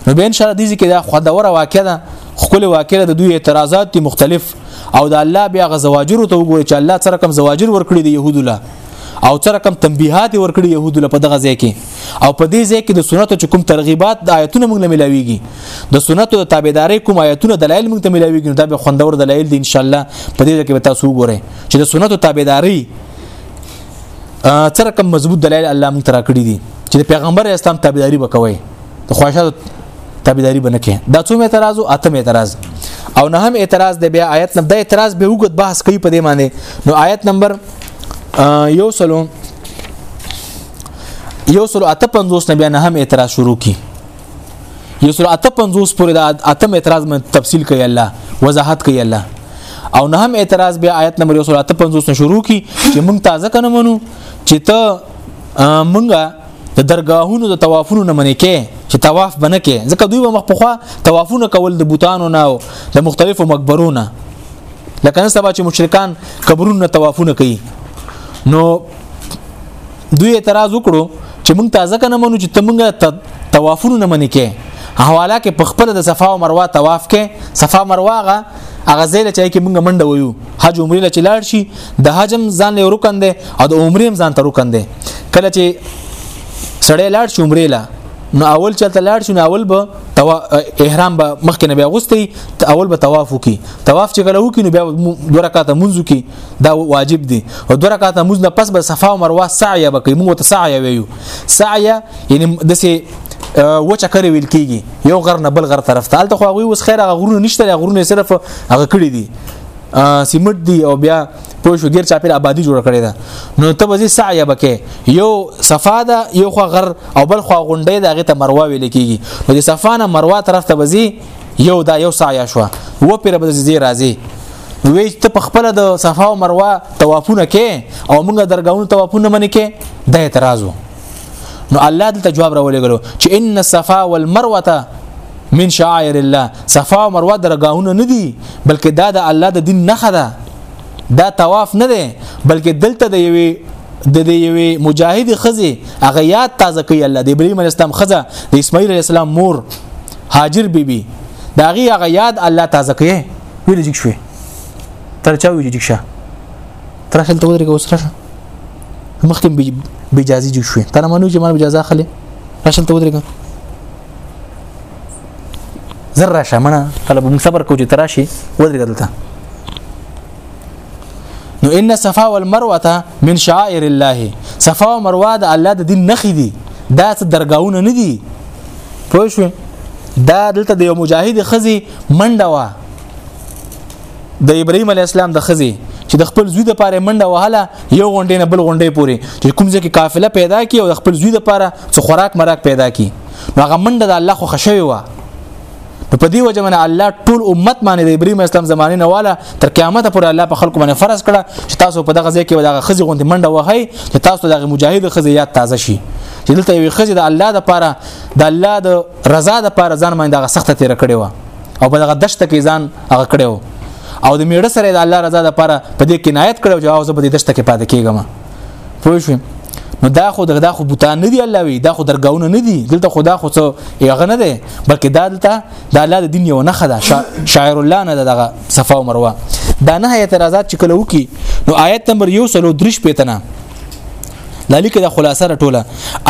نو به ان شاء الله دې کې دا خدوره واقع ده خپل واقع د دوی اعتراضات دي مختلف او د الله بیا غ زواجر ته وګوري چې الله سره کوم زواجر ورکړي د يهودو له او سره کوم تنبيهات ورکړي يهودو له په دغه ځای کې او په دې ځای کې د سنتو چې کوم ترغیبات د آیتونو موږ نه ملاويږي د سنتو د تابعداري کوم آیتونه دلایل موږ ته ملاويږي نو دا به خوندور دلایل دي ان شاء الله په دې ځای کې به تاسو وګورئ چې د سنتو تابعداري تر کوم مضبوط دلایل الله موږ ترا کړی دي چې د پیغمبر اسلام تابعداري وکوي د خواهشات تابعداري بنه کې دا څو اعتراض او اتم اعتراض او نه هم اعتراض دی بیا آیت نمبر د اعتراض به وګت بحث کوي په دې معنی نو آیت نمبر یو سلو یو سل اته پنځوس نه بیا نه هم اعتراض شروع کی یو سل اته پنځوس پورې دا اتم اعتراض من تفصیل کوي الله وضاحت کوي الله او نه هم اعتراض بیا آیت نمبر یو سل اته پنځوس نه شروع کی چې موږ تازه کنه منو چې ته مونږه د درگاهونو د توافونو نه منې کې چې طواف بنه کې ځکه دوی به مخ په خوا توافونه کول د بوتانو نه او د مختلفو مقبرو نه لکه نن سبا چې مشرکان قبرونو نه توافونه کوي نو دوی اعتراض وکړو چې مونږ تازه کنه منو چې تمونږه توافونه نه منې کې حواله کې په خپل د صفا او مروه طواف کې صفا مروه غا هغه زیل چې کې مونږ منډه ویو حج عمره لچ لاړ شي د حجم ځان له رکن دی او د عمره ځان ته رکن دی کله چې سړی لاړ شي عمره لا نو اول چلته لاړ شي نو اول به توا احرام به مخکې نه بیا غوستي اول به طواف وکي طواف چې کله وکي نو بیا دوه رکعاته منځو کې دا واجب دی او دوه رکعاته موږ نه پس به صفا او مروه سعی به کوي موږ ته سعی ویو سعی یعنی د سه و چکر ویل کیږي یو غر نه بل غر طرف ته الته خو غوي اوس خیر هغه غرونه نشته غرونه صرف هغه کړی دي سیمټ دی او بیا په شو غیر چاپیر آبادی جوړ کړی دا نو ته وځي سعی بکې یو صفا ده یو خو غر او بل خو غونډې ده هغه ته مروه ویل کیږي نو د صفا نه مروه طرف ته وځي یو دا یو سعی شو و پیر به زی راځي نو وی ته په خپل د صفا او مروه طوافونه کې او موږ درګاونو طوافونه منې کې د اعتراض نو الله دلته جواب راولېګلو چې ان الصفا والمروه من شعائر الله صفا او مروه درګاونه نه دي بلکې دا د الله د دین نه ده دا طواف نه دی بلکې دلته د یوې د دې یوې مجاهد خزه هغه یاد تازه کوي الله د ابراهيم عليه السلام خزه د اسماعیل عليه السلام مور هاجر بی بی دا غي هغه یاد الله تازه کوي ویل جګ شوې تر چا ویل جګ شه تر خل ته ودرې اوس راشه مخکې به اجازه جګ شوې تر منو چې ما اجازه اخلي راشل ته ودرې زر راشه منه طلب صبر کو چې تراشي ودرې دلته نو ان صفا والمروه من شعائر الله صفا او مروه د الله د دین نخې دي دا څه درگاونه نه دي پوه شو دا دلته د یو مجاهد خزي منډه وا د ابراهيم عليه السلام د خزي چې د خپل زوی د پاره منډه وهله یو غونډې نه بل غونډې پوري چې کوم ځکه قافله پیدا کی او د خپل زوی د پاره څو خوراک مراک پیدا کی نو هغه منډه د الله خو خشوي وا نو په دې وجه باندې الله ټول امت باندې د ابراهيم اسلام زمانه نه والا تر قیامت پورې الله په خلکو باندې فرض کړه چې تاسو په دغه ځای کې دغه خزي غونډه منډه وهي چې تاسو دغه مجاهد خزي یاد تازه شي چې دلته یو خزي د الله د پاره د الله د رضا د پاره ځان باندې دغه سخته تیر کړی و او په دغه دشت کې ځان هغه کړو او د میړه سره د الله رضا د پاره په دې کنایت کړو چې او زه په دې دشت کې پاتې کیږم پوه شو نو دا خو دا خو بوتان نه دی الله وی دا خو درګاونه نه دی دلته خدا خو څو یغه نه دی بلکې دا دلته د الله د دین یو نه خدا شاعر الله نه دغه صفا او مروه دا نه اعتراضات چې کله وکي نو آیت نمبر 103 پېتنه لالیک د خلاصه راټوله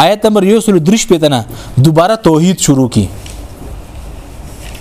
آیت نمبر 103 پېتنه دوباره توحید شروع کی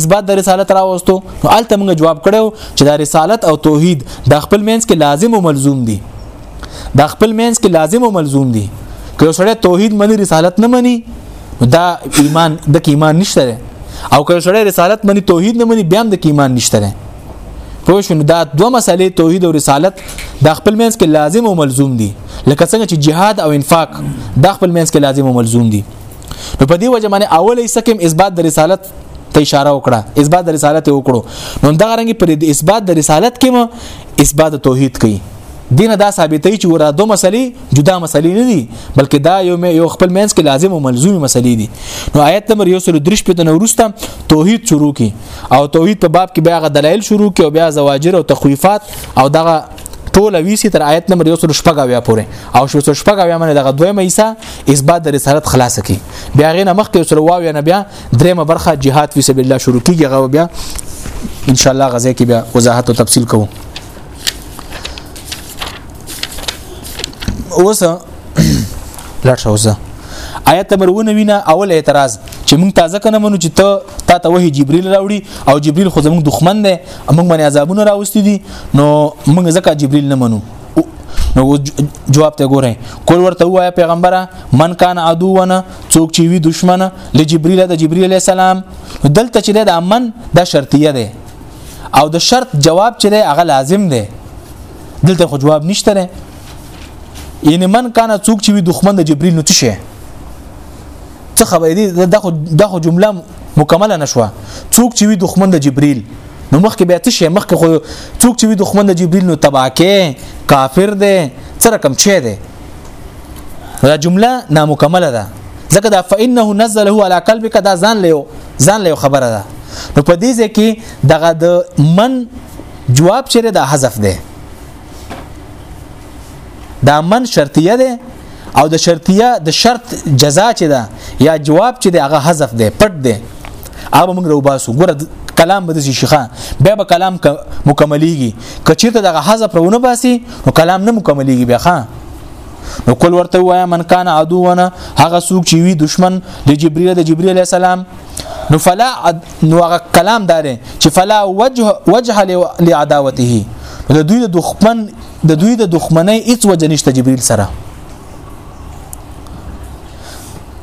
اثبات د رسالت راوستو نو الته موږ جواب کړو چې د رسالت او توحید د خپل مینس کې لازم او ملزوم دي د خپل مینس کې لازم او ملزوم دي که سړی توحید منی رسالت نه منی دا ایمان د ایمان نشته او که سړی رسالت منی توحید نه منی بیا هم د ایمان نشته پوه شو دا دوه مسلې توحید او رسالت د خپل مینس کې لازم او ملزوم دي لکه څنګه چې جهاد او انفاق د خپل مینس کې لازم او ملزوم دي نو په دې وجه باندې اول حصہ کې اثبات د رسالت ته اشاره وکړه اثبات د رسالت وکړو نو دا رنګ پر دې اثبات د رسالت کې مو اثبات توحید کوي دینه دا ثابتې چې ورا دوه مسلې جدا مسلې نه دي بلکې دا یو یو خپل مینس کې لازم او ملزومي مسلې دي نو آیت نمبر 103 په تنه ورسته توحید شروع کی او توحید په باب کې بیا غ دلایل شروع کی او بیا زواجر او تخویفات او دغه ټول ویسی تر آیت نمبر 114 اویا پورې او 114 اویا باندې دغه دویمه ایسا اثبات د رسالت خلاص کی بیا غینه مخ کې سره واو نه بیا دریمه برخه جهاد فی سبیل الله شروع کیږي غو بیا ان شاء الله غزه کې بیا وضاحت او تفصیل کوو اوس لړ شوزه آیت نمبر 19 اول اعتراض چې موږ تازه کنه منو چې ته تا ته وਹੀ جبريل راوړي او جبريل خو زموږ دښمن دی موږ باندې عذابونه راوستي دي نو موږ ځکه جبريل نه منو نو جواب ته ګوره کول ورته وایا پیغمبره من کان عدو ونه څوک چې وی دشمن ل جبريل د جبريل عليه السلام دلته چې د امن د شرطیه ده او د شرط جواب چې ده هغه لازم ده دلته خو جواب نشته ده یعنی من کان څوک چې وی دښمن د جبريل نو څه شي څه خبرې دي دغه دغه جمله مکمله نشوه څوک چې وی دښمن د جبريل نو مخکې به تشه مخکې خو څوک چې وي دښمن د جبريل نو تباکه کافر دی څه رقم چي دی دا جمله نامکمله ده ځکه دا فإنه نزله على قلبك دا ځان له ځان له خبره ده نو په دې ځکه کې دغه د من جواب چیرې دا حذف ده دا من شرطیه ده او د شرطیه د شرط جزا چې ده یا جواب چې ده هغه حذف ده پټ ده هغه موږ روباسو ګوره کلام به د شيخه بیا به کلام مکمليږي کچیرته دغه حذف رونه باسي نو کلام نه مکمليږي بیا ښا نو کول ورته وایا من کان عدوونه هغه سوق چې وی دشمن د جبرئیل د جبرئیل علی السلام نو فلا نو هغه کلام دار چې فلا وجه وجه لعداوته د دوی د دښمن د دوی د دښمنۍ هیڅ وجه نشته جبريل سره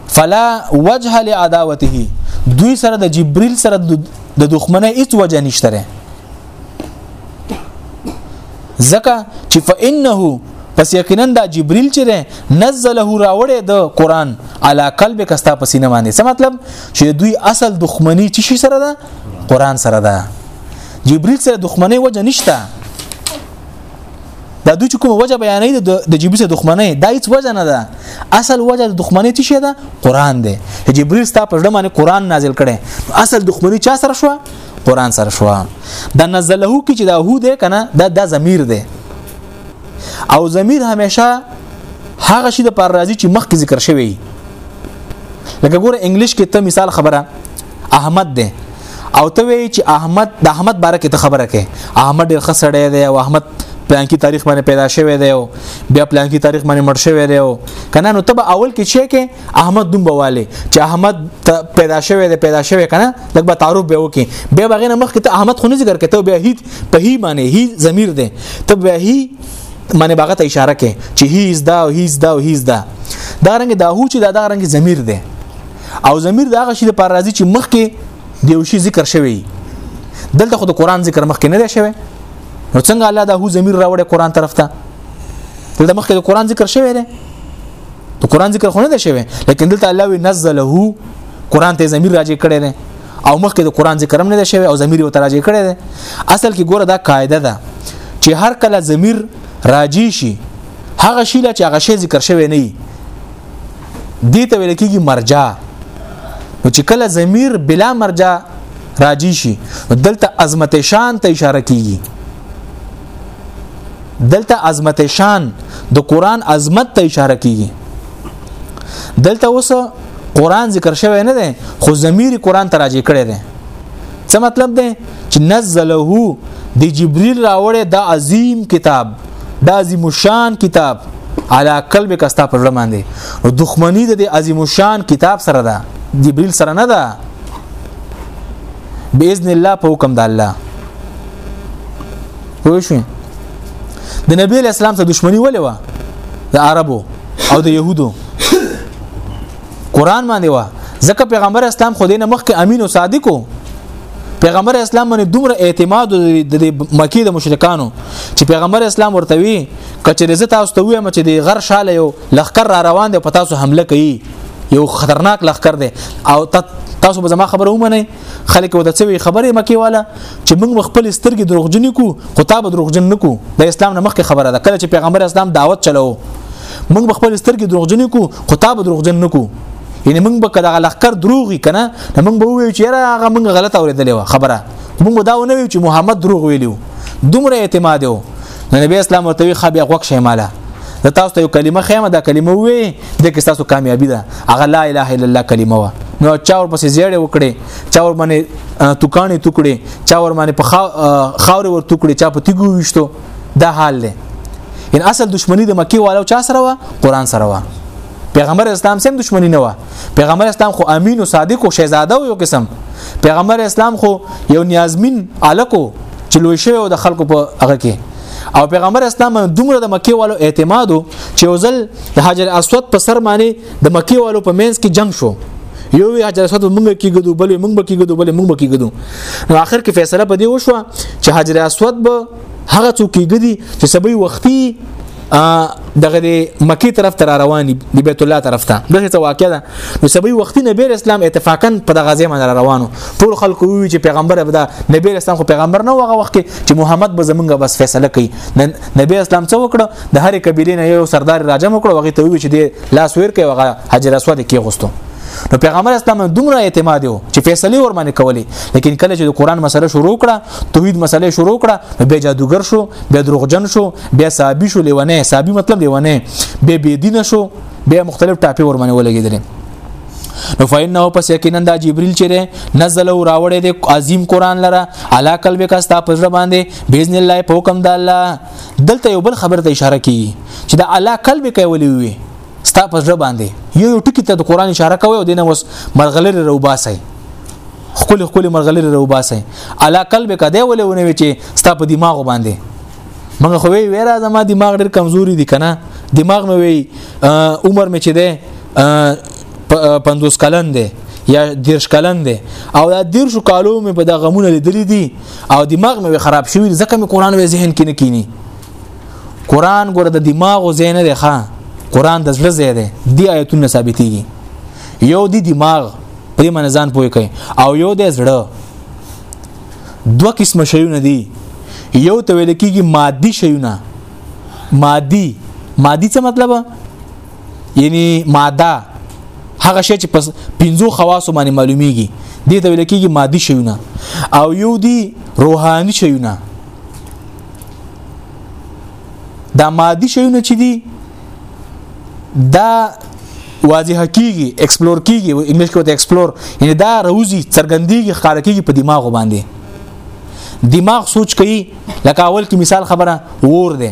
فلا وجه لعداوته دوی سره د جبريل سره د دښمنۍ هیڅ وجه نشته ځکه چې فإنه پس یقینا دا جبريل چې ده نزله راوړې د قران علا قلب کستا پسینه باندې څه مطلب چې دوی اصل دښمنی چې شي سره ده قران سره ده جبريل سره دښمنی وجه نشته دا دوی چې کوم وجه بیانې د جبريل سره دښمنۍ دا هیڅ وجه نه ده اصل وجه د دښمنۍ څه شي ده قران دی جبريل ستا په ځړه باندې قران نازل کړي اصل دښمنۍ چا سره شو قران سره شو دا نزله کې چې دا هو ده کنه دا د ضمیر ده او ضمیر همیشه هغه شی د پر راضي چې مخکې ذکر شوی لکه ګوره انګلیش کې ته مثال خبره احمد ده او ته وی چې احمد د احمد باره کې ته خبره کې احمد ډیر خسړې دی او احمد پلانکی تاریخ باندې پیدا شوی دی او بیا پلانکی تاریخ باندې مړ شوی دی او کنه نو تب اول کې چې کې احمد دوم بواله چې احمد پیدا شوی دی پیدا شوی کنه لږ به تعارف به وکي بیا بغیر مخ کې ته احمد خو نه ذکر کې ته بیا هی په هی باندې هی ضمیر دی ته بیا هی معنی باغه ته اشاره کې چې هی از دا او هی از دا او هی از دا دا رنګ دا هو چې دا دا رنګ ضمیر دی او ضمیر دا غشي لپاره راځي چې مخکې د یو شی ذکر شوی دلته خو د قران ذکر مخکې نه دی شوی نو څنګه الله دا هو ضمیر راوړي قران طرف ته دلته مخکې د قران ذکر شوی دی د قران ذکر خو نه دی شوی لیکن دلته الله وی نزله قران ته ضمیر راځي کړی دی او مخکې د قران ذکر هم نه دی شوی او ضمیر یو تراځي کړی دی اصل کې ګوره دا قاعده ده چې هر کله ضمیر راځي شي هغه شی چې هغه شی ذکر شوی نه دي ته ویل کېږي مرجع نو چې کله ضمیر بلا مرجع راجی شي دلته عظمت شان ته اشاره کیږي دلته عظمت شان د قران عظمت ته اشاره کیږي دلته اوس قران ذکر شوی نه دی خو ضمیر قران ته راجی کړی دی څه مطلب دی چې نزله د جبريل راوړې د عظیم کتاب د عظیم شان کتاب علا قلب کستا پر باندې او دښمنی د عظیم شان کتاب سره ده جبريل سره نه ده باذن الله په حکم د الله پوه شئ د نبی اسلام سره دښمنی ولې و د عربو او د يهودو قران باندې و ځکه پیغمبر اسلام خو دینه مخکې امین او صادق وو پیغمبر اسلام باندې دومره اعتماد د مکی د مشرکانو چې پیغمبر اسلام ورته وی کچې زه تاسو ته وایم چې د غر شاله یو لخر را روان دی په تاسو حمله کوي یو خطرناک لخر دی او تاسو به زما خبره ومنئ خلک وته څه خبره مکی والا چې موږ خپل سترګې دروغجن کو خو تا به دروغجن نکو د اسلام نه مخکې خبره ده کله چې پیغمبر اسلام دعوت چلو موږ خپل سترګې دروغجن کو خو تا به دروغجن نکو یعنی موږ به کله لخر دروغی کنه موږ به وی چې را هغه موږ غلط اوریدلې و خبره موږ دا ونه وی چې محمد دروغ ویلو دومره اعتماد و نبی اسلام ورته وی خبي غوښ شي مالا د تاسو ته یو کلمه خیمه دا کلمه وي د کې تاسو کامیابی ده هغه لا اله الا الله کلمه وا نو چا ور پسې زیړې وکړي چا ور باندې توکانې توکړي چا ور باندې په خاور ور توکړي چا په تیګو وشتو دا حال دی ان اصل دشمنی د مکی والو چا سره وا قران سره وا پیغمبر اسلام سم دښمنی نه و پیغمبر اسلام خو امین او صادق او شهزاده یو قسم پیغمبر اسلام خو یو نیازمین الکو چې لوی شوی او د خلکو په هغه کې او پیغمبر اسلام دومره د مکی والو اعتماد چې وزل د حجر اسود په سر باندې د مکی والو په مینس کې جنگ شو یو وی حجر اسود مونږ کې ګدو بلې مونږ کې ګدو بلې مونږ کې ګدو نو اخر کې فیصله په دی وشو چې حجر اسود به هغه څوک کېږي چې سبي وختي دغه د مکی طرف ته روان دي د بیت الله طرف ته دغه څه واقع ده نو سبي وخت نبی اسلام اتفاقا په دغه ځای باندې روانو ټول خلکو وی چې پیغمبر به دا نبی اسلام خو پیغمبر نه وغه وخت چې محمد به زمونږه بس فیصله کوي نبی اسلام څه وکړه د هرې قبیله نه یو سردار راجم وکړ وغه ته وی چې د لاس ور کوي وغه حجر اسود کې غوستو نو پیغمبر اسلام دومره اعتماد وو چې فیصله ور باندې کولې لیکن کله چې د قران مسله شروع کړه توحید مسله شروع کړه بیا جادوګر شو بیا دروغجن شو بیا صابی شو لیونه صابی مطلب لیونه بیا بی دین شو بیا مختلف ټاپې ورمنه ولګیدل نو فإنه پس یقینا دا جبريل چې نزل او راوړې د عظیم قران لره علا قلب کا ستا پر باندې باذن الله په حکم د الله دلته یو بل خبر ته اشاره کی چې دا علا قلب کوي ولي وي ستا په ځړه باندې یو یو ټکی ته د قران اشاره کوي او دینه وس مرغلره روباسي خپل خپل مرغلره روباسي علا قلب کده ولې ونوي چې ستا په دماغ باندې مګ خو وی ویرا زما دماغ ډیر کمزوري دي کنه دماغ مې وی عمر مې چې ده 50 کلن دی یا دیرش کلن دی او دا دیرش کالو مې په دغه غمونه لیدلې دي او دماغ مې خراب شوی ځکه مې قران وې ذهن کې نه کینی قران ګور د دماغ او زین نه ښه قران د زړه زی دی دی آیتونه ثابتېږي یو دی دماغ پرې منځان پوي کوي او یو د زړه دوه قسم شیونه دي یو ته ویل کېږي مادي شیونه مادي مادي څه مطلب یعنی ماده هغه شی چې پس پنځو خواصو باندې معلومیږي دې ته ویل کېږي مادي شیونه او یو دی روحاني شیونه دا مادي شیونه چې دي دا واضح کیږي ایکسپلور کیږي انګلیش کې وته ایکسپلور یعنی دا روزي څرګندېږي ښکار کیږي په دماغ باندې دماغ سوچ کوي لکه اول کې مثال خبره ور ده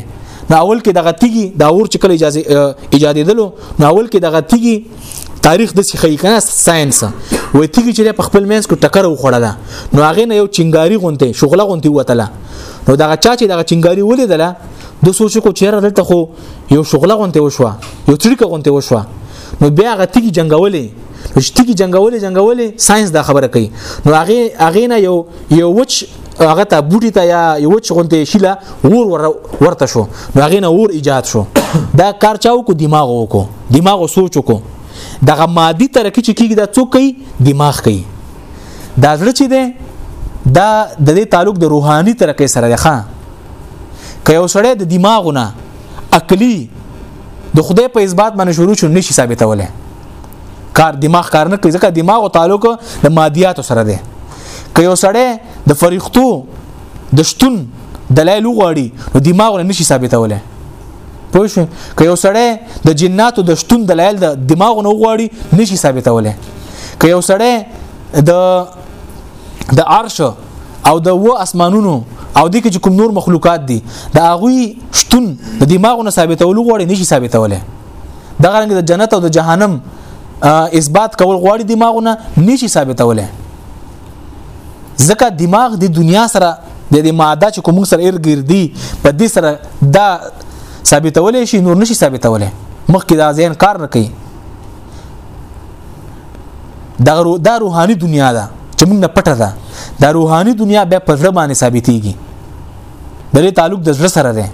نو اول کې دغه تیږي دا ور چې کله اجازه اجازه دلو نو اول کې دغه تیږي تاریخ د څه خی کنه ساينس وې تیږي چې په خپل مینس کو ټکر وخوړله نو هغه نه یو چنګاری غونته شغله غونته وتله نو دا چا چې دا چنګاری ولیدله د سوچ کو چیرې دلته خو یو شغله غونته وشوه یو چړکه غونته وشوه نو بیا هغه تیږي جنگولې چې تیږي جنگولې جنگولې ساينس دا خبره کوي نو هغه هغه نه یو یو وچ هغه ته بوټي ته یا یو چغونته شیله ور ورته شو نو هغه نه ور ایجاد شو دا کار چاو کو دماغ وکړو دماغ سوچ وکړو دغه مادي ترقی چې کیږي دا څوک کوي دماغ کوي دا زړه چې ده دا د دې تعلق د روحاني ترقی سره ده ښا که یو سړی د دماغونه عقلی د خدای په اثبات باندې شروع شو نشي ثابتوله کار دماغ کار نه کوي ځکه دماغ او تعلق د مادیات سره ده که یو سړی د فرښتو د شتون دلایل وغواړي نو دماغ نه نشي ثابتولای پوه شو که یو سړی د جناتو د شتون دلایل د دماغ نه وغواړي نشي ثابتولای که یو سړی د د عرش او د و اسمانونو او د کې کوم نور مخلوقات دي د هغه شتون د دماغ نه ثابتولو غوړي نشي ثابتولای دغه رنګ د جنت او د جهنم اثبات کول غواړي دماغونه نشي ثابتولای ځکه دماغ د دنیا سره د دې ماده چې کوم سره ارګردي په دې سره دا ثابتولای شي نور نشي ثابتولای مخکې دا ځین کار نه کوي دا رو دا روحاني دنیا ده چې موږ نه پټه ده دا روحاني دنیا به په ځبانه ثابتېږي د دې تعلق د زړه سره دی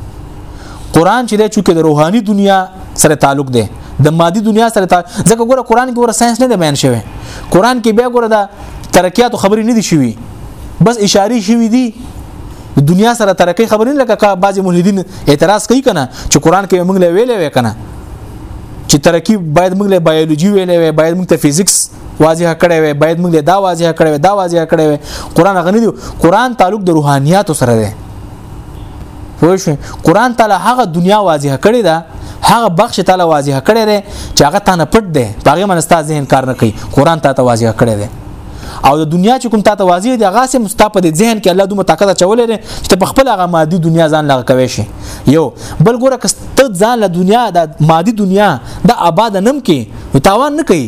قران چې دی چې د روحاني دنیا سره تعلق دی د مادي دنیا سره تعلق ځکه ګوره قران کې ور ساينس نه دی بیان شوی قران کې بیا ګوره د ترقیات خبرې نه دي شوی بس اشاره شوی دي دنیا سره ترقی خبرې نه لکه بعضی ملحدین اعتراض کوي کنه چې قران کې موږ له ویلې وې کنه چې ترقی باید موږ له بایولوژي ویلې وې باید موږ ته فزکس واضح کړی وي باید موږ دا واضح کړی وي دا واضح کړی وي قران غنی دی قران تعلق د روحانيات سره دی پوه شو قران تعالی هغه دنیا واضح کړی ده هغه بخش تعالی واضح کړی دی چې هغه تانه پټ دی هغه منستا ذهن کار نه کوي قران تعالی واضح کړی دی او د دنیا چې کوم تاسو واضح دي هغه سم ستاسو په ذهن کې الله دومره طاقت چولې ده چې په خپل هغه مادي دنیا ځان لغ کوي شي یو بل ګوره که ته ځان له دنیا د مادي دنیا د آباد نم کې تاوان نه کوي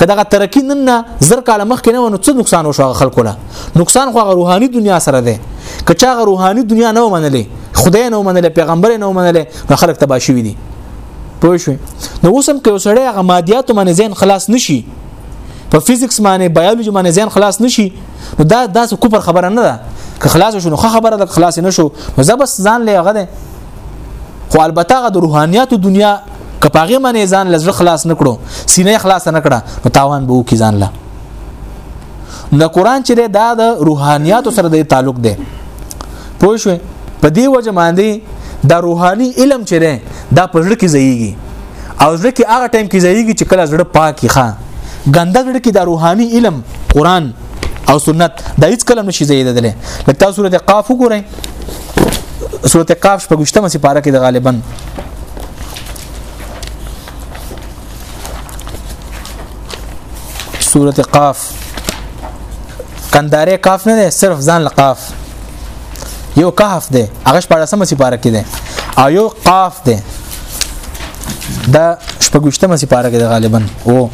که دغه ترقی نن نه زر کاله مخکې نه ونه څه نقصان وشو خلکو له نقصان خو روحاني دنیا سره ده که چا روحاني دنیا نه ومنلې خدای نه ومنلې پیغمبر نه ومنلې نو خلک تبا شوي دي پوه شو نو اوس هم که وسړی هغه مادیات باندې ځین خلاص نشي په فزیکس باندې بیولوژي باندې ځین خلاص نشي نو دا داسې کوپر خبره نه ده که خلاص شو نو خبره ده خلاص نه شو نو زبس ځان لې هغه خو البته غو د روحانياتو دنیا کپاغه منې ځان لزړه خلاص نکړو سینې خلاص نکړه نو تاوان به وکي ځان له نو قران چې دا د روحانياتو سره د تعلق دی پوه شو په دې وجه باندې دا روحاني علم چې ده دا په ځړ کې ځایږي او ځړ کې هغه ټایم کې ځایږي چې کله ځړ پاکي ښه ګنده ځړ کې دا روحاني علم قران او سنت دا هیڅ کلم نشي زیدل لکه تاسو سورته قاف وګورئ سورته قاف شپږشتمه سپاره کې د غالبا سورته قاف کنداره قاف نه ده صرف ځان لقاف یو کهف ده هغه شپږشتمه سپاره کې ده او یو قاف ده دا شپږشتمه سپاره کې ده غالبا او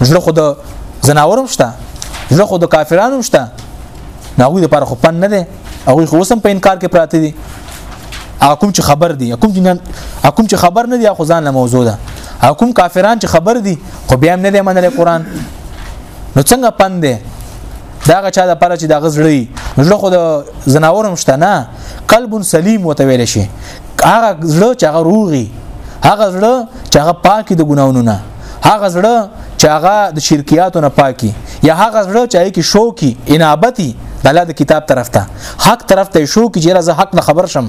زړه خو د زناورم شته زړه خو د کافرانو شته ناغوی د پر خو پن نه ده او خو سم په انکار کې پراته دي اکم چې خبر دي اکم چې نن اکم چې خبر نه دي خو ځان له موضوع ده اکم کافران چې خبر دي خو بیا هم نه دی منل قران نو څنګه پن ده دا غچا د پاره چې د غزړی زړه خو د زناورم شته نه قلب سلیم وته ویل شي هغه زړه چې هغه روغي هغه زړه چې هغه پاکي د ګناونو نه هغه زړه چې هغه د شرکیاتو نه پاکي یا هغه زړه چې هغه کې شوقي انابتي د الله د کتاب طرف ته حق طرف ته شو کې چې زه حق نه خبر شم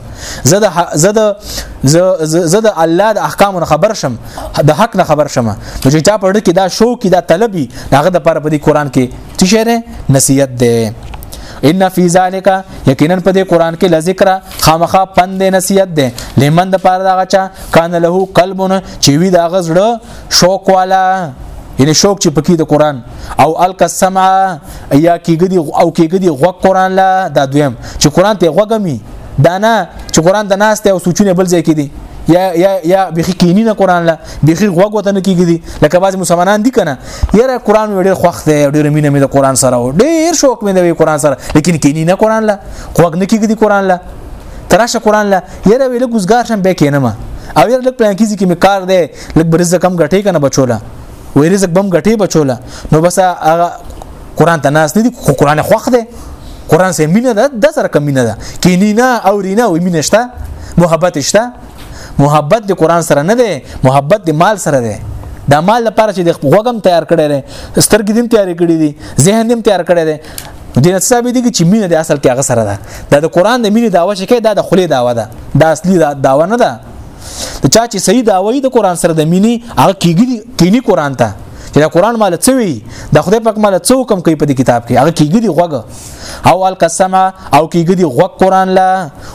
زه د زه د زه د الله د احکام نه خبر شم د حق نه خبر شم نو چې چا پړ کې دا شو کې دا طلبي هغه د پر په دې قران کې چې شعر نصیحت ده ان فی ذلک یقینا په دې قران کې لذکر خامخا پند نصیحت ده لمن د پاره دا غچا کان له قلبونه چې وی دا غزړه شوق والا یعنی شوق چې پکې د قران او الک السمع یا کېګدي او کېګدي غوږ قران لا دا دویم چې قران ته غوږمي دانا چې قران د ناس ته او سوچونه بل ځای کې دي یا یا یا بخي کینی نه قران لا بخي غوږ وته نه کېږي دي لکه بعض مسلمانان دي کنه یاره قران ډېر خوخت دی ډېر مینه مې د قران سره ډېر شوق مې د قران سره لیکن کینی نه قران لا خوګ نه کېږي قرآن لا تراشه قرآن لا یره ویل ګزګار شم به کینم او یره لک پلان کیږي کې می کار دی لک برزه کم غټې کنه بچولا وې رزق بم غټې بچولا نو بس هغه قرآن ته ناس نه دي خو قرآن خوخ دی قرآن سه مینه ده د سره کم مینه ده کینینا او رینا و مینه شته محبت شته محبت د قرآن سره نه ده محبت د مال سره ده دا مال لپاره چې د غوګم تیار کړی دی سترګې دیم تیار کړی دي ذهن دیم تیار کړی دی نو دې ثابت دي چې مینه د اصل کې هغه سره ده دا د قران د مینې داوا چې کې دا د خلی داوا ده دا اصلي دا داوا نه ده د چا چې صحیح داوی د قران سره د مینې هغه کېږي کینی قران ته چې دا قران مال څه وی د خدای پاک مال څه حکم کوي په دې کتاب کې هغه کېږي دی غوګه او القسم او کېږي دی غوګ قران لا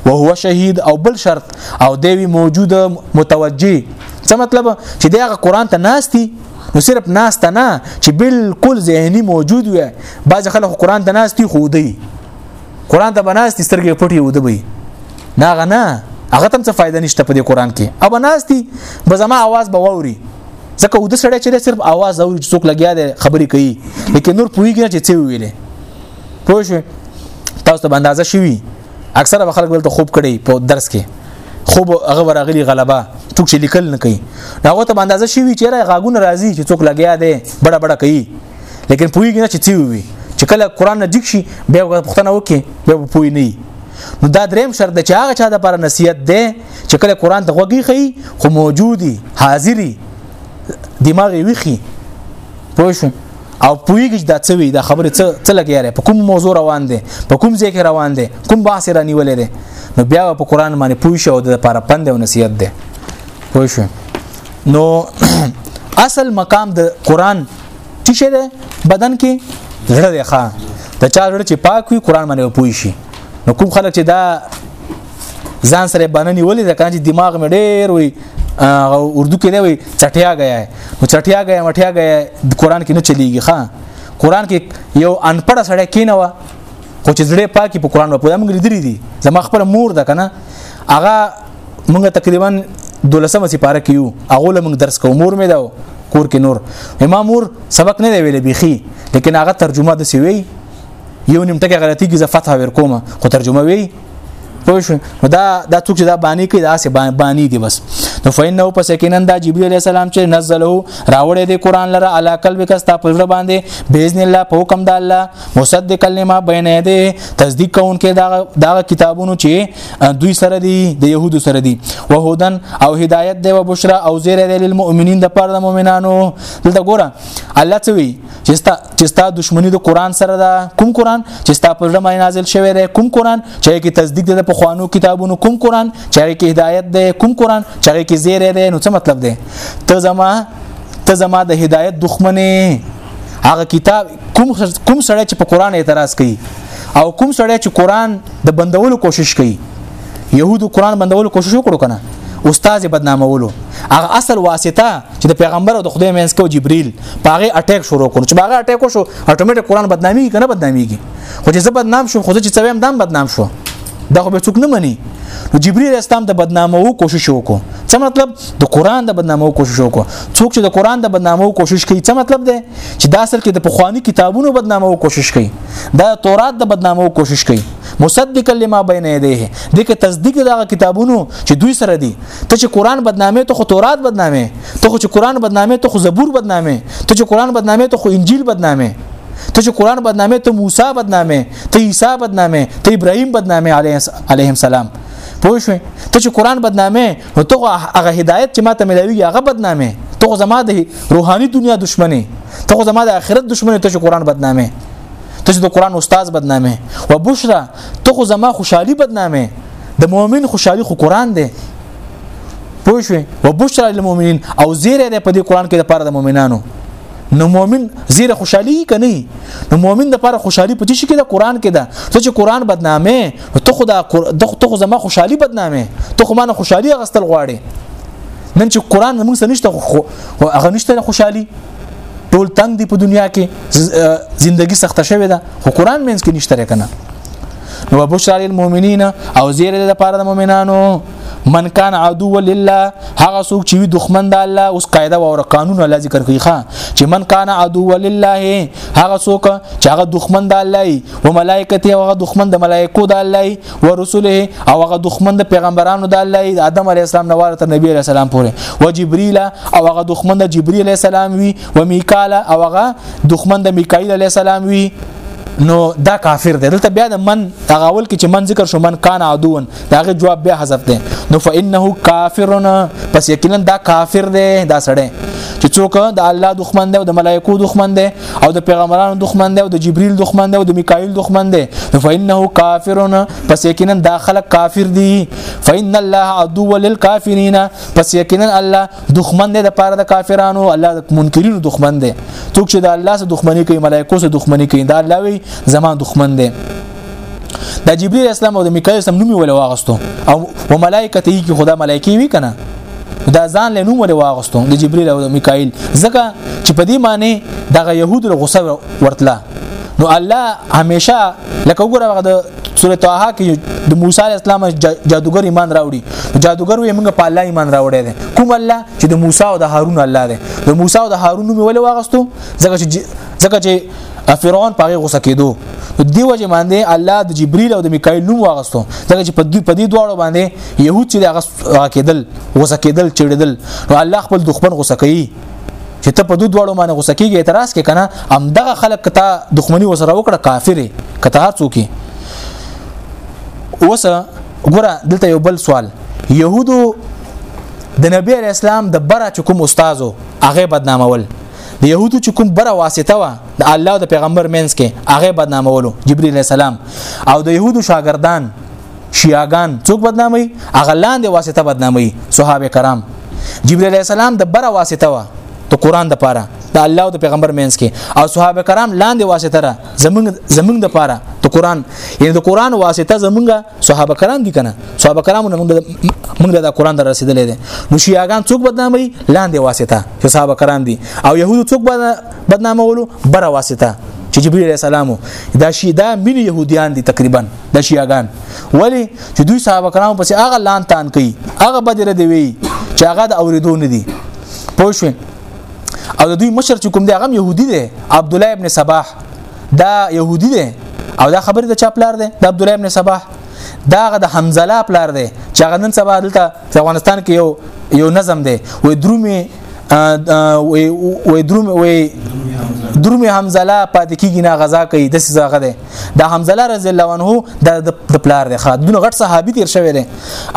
او هو شهید او بل شرط او دی موجود متوجي څه مطلب چې دا قران ته ناشتي نو صرف ناس ته نه چې بالکل ذهني موجود وي بعض خلک قران ته ناس تی خو دی قران ته بناس تی سترګې پټي ود وي دا غنا هغه تم څه فائدہ نشته په دې قران کې او بناس تی به زما आवाज به ووري ځکه ود سړی چې صرف आवाज اوري څوک لګیا دی خبرې کوي لیکن نور پوهیږي چې څه ویلې پوه شو تاسو ته اندازه شوي اکثره به خلک دلته خوب کړي په درس کې خوب هغه ورغلي غلبه څوک چې لیکل نه کوي هغه ته اندازه شي وی چې را غاګون راځي چې څوک لګیا دی بڑا بڑا کوي لیکن پویږي نه چې څه وي چې کله قران نزدیک شي بیا پښتنه وکي بیا پوی نه نو دا دریم شرط دی چې هغه چا د پر نصیحت دی چې کله قران ته وګي خي خو موجودي حاضری دماغي ویخي پوه شو او پویږي دا څه وی دا خبره څه څه لګیاره په کوم موضوع روان دي په کوم ځای کې روان دي کوم بحث را نیولې دي نو بیا په قران باندې پوي شو د لپاره پند او نصیحت دي پوه شو نو اصل مقام د قران چې شه ده بدن کې زړه دی ښا د چا زړه چې پاک وي قران باندې پوي شي نو کوم خلک چې دا ځان سره باندې ولې ځکه چې دماغ مې ډېر وي اردو کې دی وي چټیا غیا نو چټیا غیا مټیا غیا قران کې نه چلیږي ښا قران کې یو انپړه سړی کینوه خو چې زړه پاکي په قران په موږ لري دي زما خپل مور ده کنه هغه موږ تقریبا دولسمه سپاره کیو هغه له موږ درس کو مور مې دا کور کې نور امام مور سبق نه دی ویل بيخي لیکن هغه ترجمه د سوي یو نیم ټکی غلطي کې زه فتح ور کوم خو ترجمه وی پوه شو دا دا څوک چې دا بانی کوي دا سه بانی دی بس نو فینه په سکینن دا جبرئیل علیہ السلام چې نزله راوړې دی قران لره علا قلب کستا په ځړ باندې باذن الله په حکم د الله مصدق لما بین یده تصدیق کوونکې دا دا کتابونو چې دوی سره دی د يهودو سره دی وهودن او هدایت دی او بشرا او زیر دی للمؤمنین د پاره د مؤمنانو دلته ګوره الله څه وی چې چې ستا دښمنی د قران سره ده کوم قران چې ستا پر ځما نازل شوی دی کوم قران چې کې تصدیق ده په خوانو کتابونو کوم قران چې کې هدایت ده کوم قران چې کې زیره ده نو څه مطلب ده ته زما ته زما د هدایت دښمنه هغه کتاب کوم کوم سړی چې په قران اعتراض کوي او کوم سړی چې قران د بندولو کوشش کوي يهودو قران بندولو کوشش وکړو کنه استاد بدنامولو هغه اصل واسطه چې د پیغمبر او د خدای مینس کو جبريل پاغه اٹیک شروع کړ چې باغه اٹیک وشو اتوماتیک قران بدنامي کنه بدناميږي خو چې زه بدنام شوم خو چې څویم دام بدنام شو دا خو به څوک نه مني نو جبريل اسلام د بدنامو کوشش وکړو څه مطلب د قران د بدنامو کوشش وکړو څوک چې د قران د بدنامو کوشش کوي څه مطلب دی چې دا اصل کې د پخوانی کتابونو بدنامو کوشش کوي دا تورات د بدنامو کوشش کوي مصدق لما بین یدیه دغه تصدیق دغه کتابونو چې دوی سره دي ته چې قران بدنامه ته خو تورات بدنامه ته خو چې قران بدنامه ته خو زبور بدنامه ته چې قران بدنامه ته خو انجیل بدنامه ته چې قران بدنامه ته موسی بدنامه ته عیسی بدنامه ته ابراهیم بدنامه علیهم السلام پوه شو ته چې قران بدنامه نو ته هغه هدایت چې ماته ملاوي هغه بدنامه ته زما د روحاني دنیا دشمنه ته زما د آخرت دشمنه ته چې قران بدنامه ته چې د قران استاد بدنامه و بشرا ته خو زما خوشحالي بدنامه د مؤمن خوشحالي خو قران دی پوه شو و بشرا للمؤمنین او زیره ده په دې قران کې د پاره د مؤمنانو نو مؤمن زیره خوشحالي کني نو مؤمن د پاره خوشحالي پتی شي کې د قران کې ده ته چې قران بدنامه ته خو د ته خو زما خوشحالي بدنامه ته خو ما نه خوشحالي غستل غواړي نن چې قران موږ سره نشته خو هغه نشته خوشحالي ټول تنگ دی په دنیا کې زندگی سخته شوې ده خو قران مینس کې نشته کنه نو بشرا للمؤمنین او زیر د لپاره د مؤمنانو من کان عدو لله هغه څوک چې وي دښمن د الله اوس قاعده او قانون الله ذکر کوي ښا چې من کان عدو لله هغه څوک چې هغه دښمن د الله او ملائکته او هغه دښمن د ملائکو د الله ورسوله او هغه دښمن د پیغمبرانو د الله د آدم علی السلام نوار تر نبی علی السلام پورې و جبرئیل او هغه دښمن د جبرئیل علی السلام وی و میکال او هغه دښمن د میکائیل علی السلام وی نو دا کافر دی دلته بیا د من هغه اول کې چې من ذکر شو من کان عدوون دا غي جواب بیا حذف دی نو فانه کافرون پس یقینا دا کافر دی دا سړی چې څوک د الله دښمن دی او د ملایکو دښمن دی او د پیغمبرانو دښمن دی او د جبريل دښمن دی او د میکائیل دښمن دی فإنه کافرون پس یقینا دا خلک کافر دي فإن الله عدو للكافرین پس یقینا الله دښمن دی د پاره د کافرانو الله د منکرینو دښمن دی څوک چې د الله سره دښمنی کوي ملائکو سره دښمنی کوي دا الله وی زما دښمن دی د جبرئیل اسلام او د میکائیل سم نوم ول واغستو او و ملائکه ته کی خدا ملائکی وی کنه دا ځان له نوم ول واغستو د جبرئیل او د میکائیل ځکه چې په دې معنی دغه يهود له غصه ورتله نو الله همیشه لکه وګوره د سوره طه کې د موسی علی السلام جادوګر ایمان راوړي جادوګر وي موږ په الله ایمان راوړی دي کوم الله چې د موسی او د هارون الله دی د موسی او د هارون نوم ولې واغستو ځکه چې ځکه چې فرعون پاره غوسه کېدو دی وجه باندې الله د جبريل او د میکائیل نوم واغستو ځکه چې په دې په دې دواړو باندې يهود چې هغه کېدل غوسه کېدل چړېدل نو الله خپل دښمن غوسه کوي چې ته په دوه دواړو باندې غوسه کېږي اعتراض کې کنه ام دغه خلک کته دښمنی وسره وکړه کافر کته هر څوک وسه ګوره دلته یو بل سوال يهودو د نبی اسلام د برا چکم استادو هغه بدنامول د يهودو چې کوم بره واسطه و د الله او د پیغمبر مینس کې هغه بدنامولو جبرئیل علی السلام او د يهودو شاګردان شیعاګان څوک بدنامي هغه لاندې واسطه بدنامي صحابه کرام جبرئیل علی السلام د بره واسطه و د قران د پاره د الله او د پیغمبر مینس کې او صحابه کرام لاندې واسطه را زمنګ زمنګ د پاره د قران یعنی د قران واسطه زمنګ صحابه کرام دي کنه صحابه کرام موږ موږ دا قران در رسیدلې دي نو شیعاګان څوک بدنامي لاندې واسطه چې صحابه کرام دي او يهود څوک بدنامولو بره واسطه چې جبرئیل علیه السلام دا شی دا مين يهوديان دي تقریبا دا شیعاګان ولی چې دوی صحابه کرام پسې هغه لان تان کوي هغه بدره دی وی چې هغه د اوریدو نه دي پوه او د دوی مشر چې کوم دی هغه يهودي دی عبد الله ابن صباح دا يهودي دی او دا خبره د چا پلار دی د عبد الله ابن صباح دا غ د حنزله پلار دی چې هغه نن سبا دلته په افغانستان کې یو یو نظم دی و درومي و درومي و درومي حنزله پاتې کیږي نه غزا کوي د سزاغه دی دا حنزله رضی الله عنه د پلار دی خا دونه غټ صحابي تیر شوی دی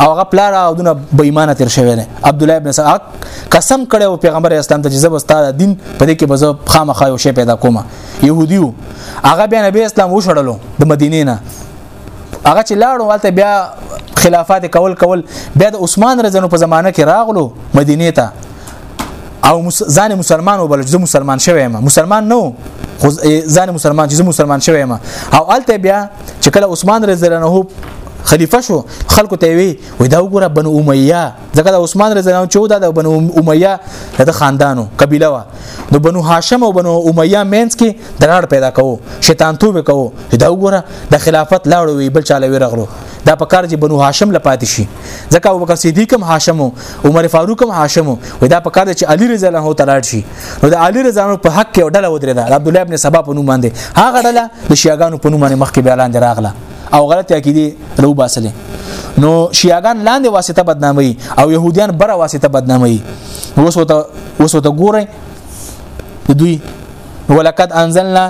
او هغه پلار او دونه بې ایمانه تیر شوی دی عبد الله ابن سعد قسم کړو پیغمبر اسلام ته چې زب استاد دین په دې کې بزو خامخا یو شی پیدا کوم يهوديو هغه بیا نبی اسلام وشړلو د مدینې نه هغه چې لاړو والته بیا خلافات کول کول بیا د عثمان رضی په زمانه کې راغلو مدینې ته او ځان مسلمان وبل چې مسلمان شوی ما مسلمان نو خو ځان مسلمان چې مسلمان شوی ما او الته بیا چې کله عثمان رضی الله عنه خلیفہ شو خلکو ته وی وای دا وګوره بنو امیه ځکه دا عثمان رضی الله عنه دا د بنو امیه د خاندانو قبيله وا نو بنو هاشم او بنو امیه مینس کې دراړ پیدا کوو شیطان توبه کوو دا وګوره د خلافت لاړو وی بل چاله وی رغلو دا په کار چې بنو هاشم لپات شي ځکه ابو بکر صدیق هم هاشم عمر فاروق هم هاشم وی دا په کار چې علی رضی الله عنه تلاړ شي نو د علی رضی الله په حق کې ډله ودرې ده عبد الله ابن سبا په نوم باندې هغه ډله د شیعاګانو په نوم باندې مخکې به اعلان دراغله او غلط عقیده رو باسلې نو شیعاګان لاندې واسطه بدنامي او يهوديان بره واسطه بدنامي اوس وته اوس ته ګورئ د دوی ولقد انزلنا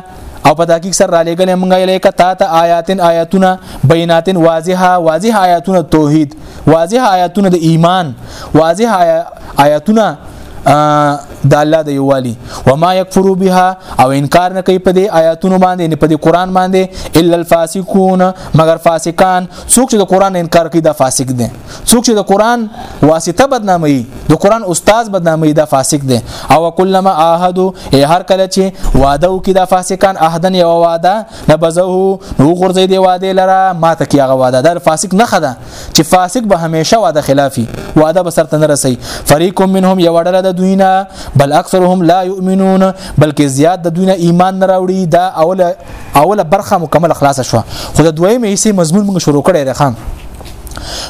او په تحقیق سره را لېګلې مونږه الیک تا ته آیاتن آیاتونه بیناتن واضحه واضح آیاتونه توحید واضح آیاتونه د ایمان واضح آیاتونه د الله د یووالي وما یکفر بها او انکار نه کوي په دې آیاتونو باندې نه په دې قران باندې الا الفاسقون مگر فاسقان څوک چې د قران انکار کوي دا فاسق دي څوک چې د قران واسطه بدنامي د قران استاد بدنامي دا فاسق دی او کلمه عهدو هر کله چې وعده وکي دا فاسقان عهدن یو وعده نبذه نو غرزي دی وعده لره ماته کی هغه وعده دا فاسق نه خده چې فاسق به همیشه وعده خلافي وعده به سرته نه رسي فريق منهم یو ډله د دوینا بل اکثرهم لا يؤمنون بلکې زیات د دوینا ایمان نه راوړي دا اوله اوله برخه مکمل خلاص شو خو د دویمه حصے مضمون موږ شروع کړی دی خام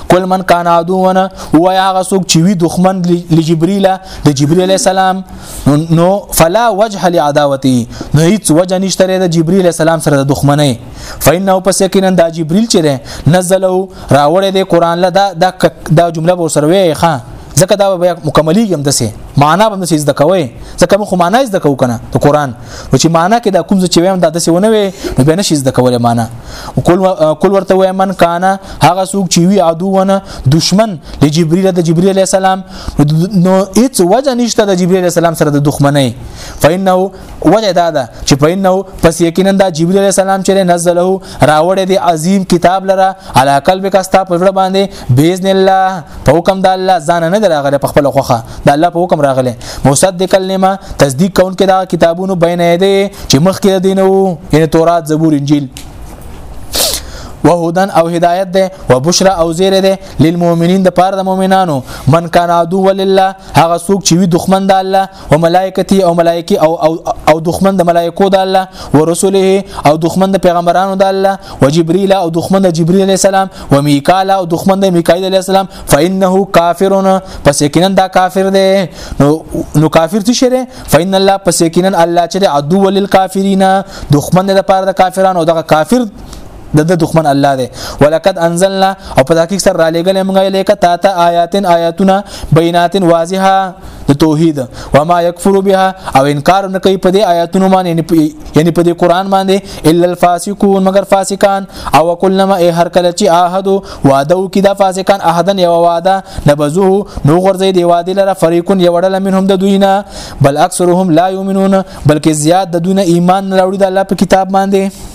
کل من کان عدونا و یا غسوک چې وی دښمن لجبريل د جبريل عليه السلام نو فلا وجه لعداوته نو هیڅ وجه نشته د جبريل عليه السلام سره د دښمنۍ فإنه پس یقینا د جبريل چې نزلو راوړې د قران له دا دا جمله به سره وي ښا ځکه دا بیا مکملي هم دسه معنا به دسه زده کوي ځکه مخ معنا زده کو کنه د قران او چې معنا کې دا کوم څه چې ویم دا داسې ونه وي نو به نشي زده کولای معنا کول کول ورته وای من کانا هغه څوک چې وی عدوونه دشمن د جبرئیل د جبرئیل علی السلام نو هیڅ وجه نشته د جبرئیل علی السلام سره د دښمنۍ فإنه وجه دا ده چې فإنه پس یقینا د جبرئیل علی السلام چې نزله راوړې دی عظیم کتاب لره علی قلب کا ستا په باندې باذن الله په حکم د الله ځان نه دراغله په خپل خوخه د الله په حکم راغله مصدق کلمه تصدیق کون کې دا کتابونو بین دی چې مخکې دینو یعنی تورات زبور انجیل وهدن او هدایت ده او بشرا او زیر ده للمؤمنین د پاره د مؤمنانو من کان عدو ولله هغه څوک چې وي دښمن د الله و ملائکتی او ملائکی او او, او دښمن د ملائکو د الله او رسوله او دښمن د پیغمبرانو د الله او جبرئیل او دښمن د جبرئیل علی السلام او میکائیل او دښمن د میکائیل علی السلام فانه کافرون پس یقینا دا کافر دی نو نو کافر څه شری فإن الله پس یقینا الله چې عدو وللکافرین دښمن د پاره د کافرانو دغه کافر د د دښمن الله دی ولقد انزلنا او په دقیق سره را لګل موږ الیک تا ته آیاتن آیاتنا بیناتن واضحه د توحید و ما یکفر بها او انکار نه کوي په دې آیاتونو باندې یعنی په دې قران باندې الا الفاسقون مگر فاسقان او کلمه ای هر کله چې عهدو وعده وکي دا فاسقان عهدن یو وعده نبذوه نو غرزي دی وعده لره فریقون یو ډله منهم د دوی نه بل اکثرهم لا یؤمنون بلکې زیات د دوی نه ایمان نه راوړي د الله په کتاب باندې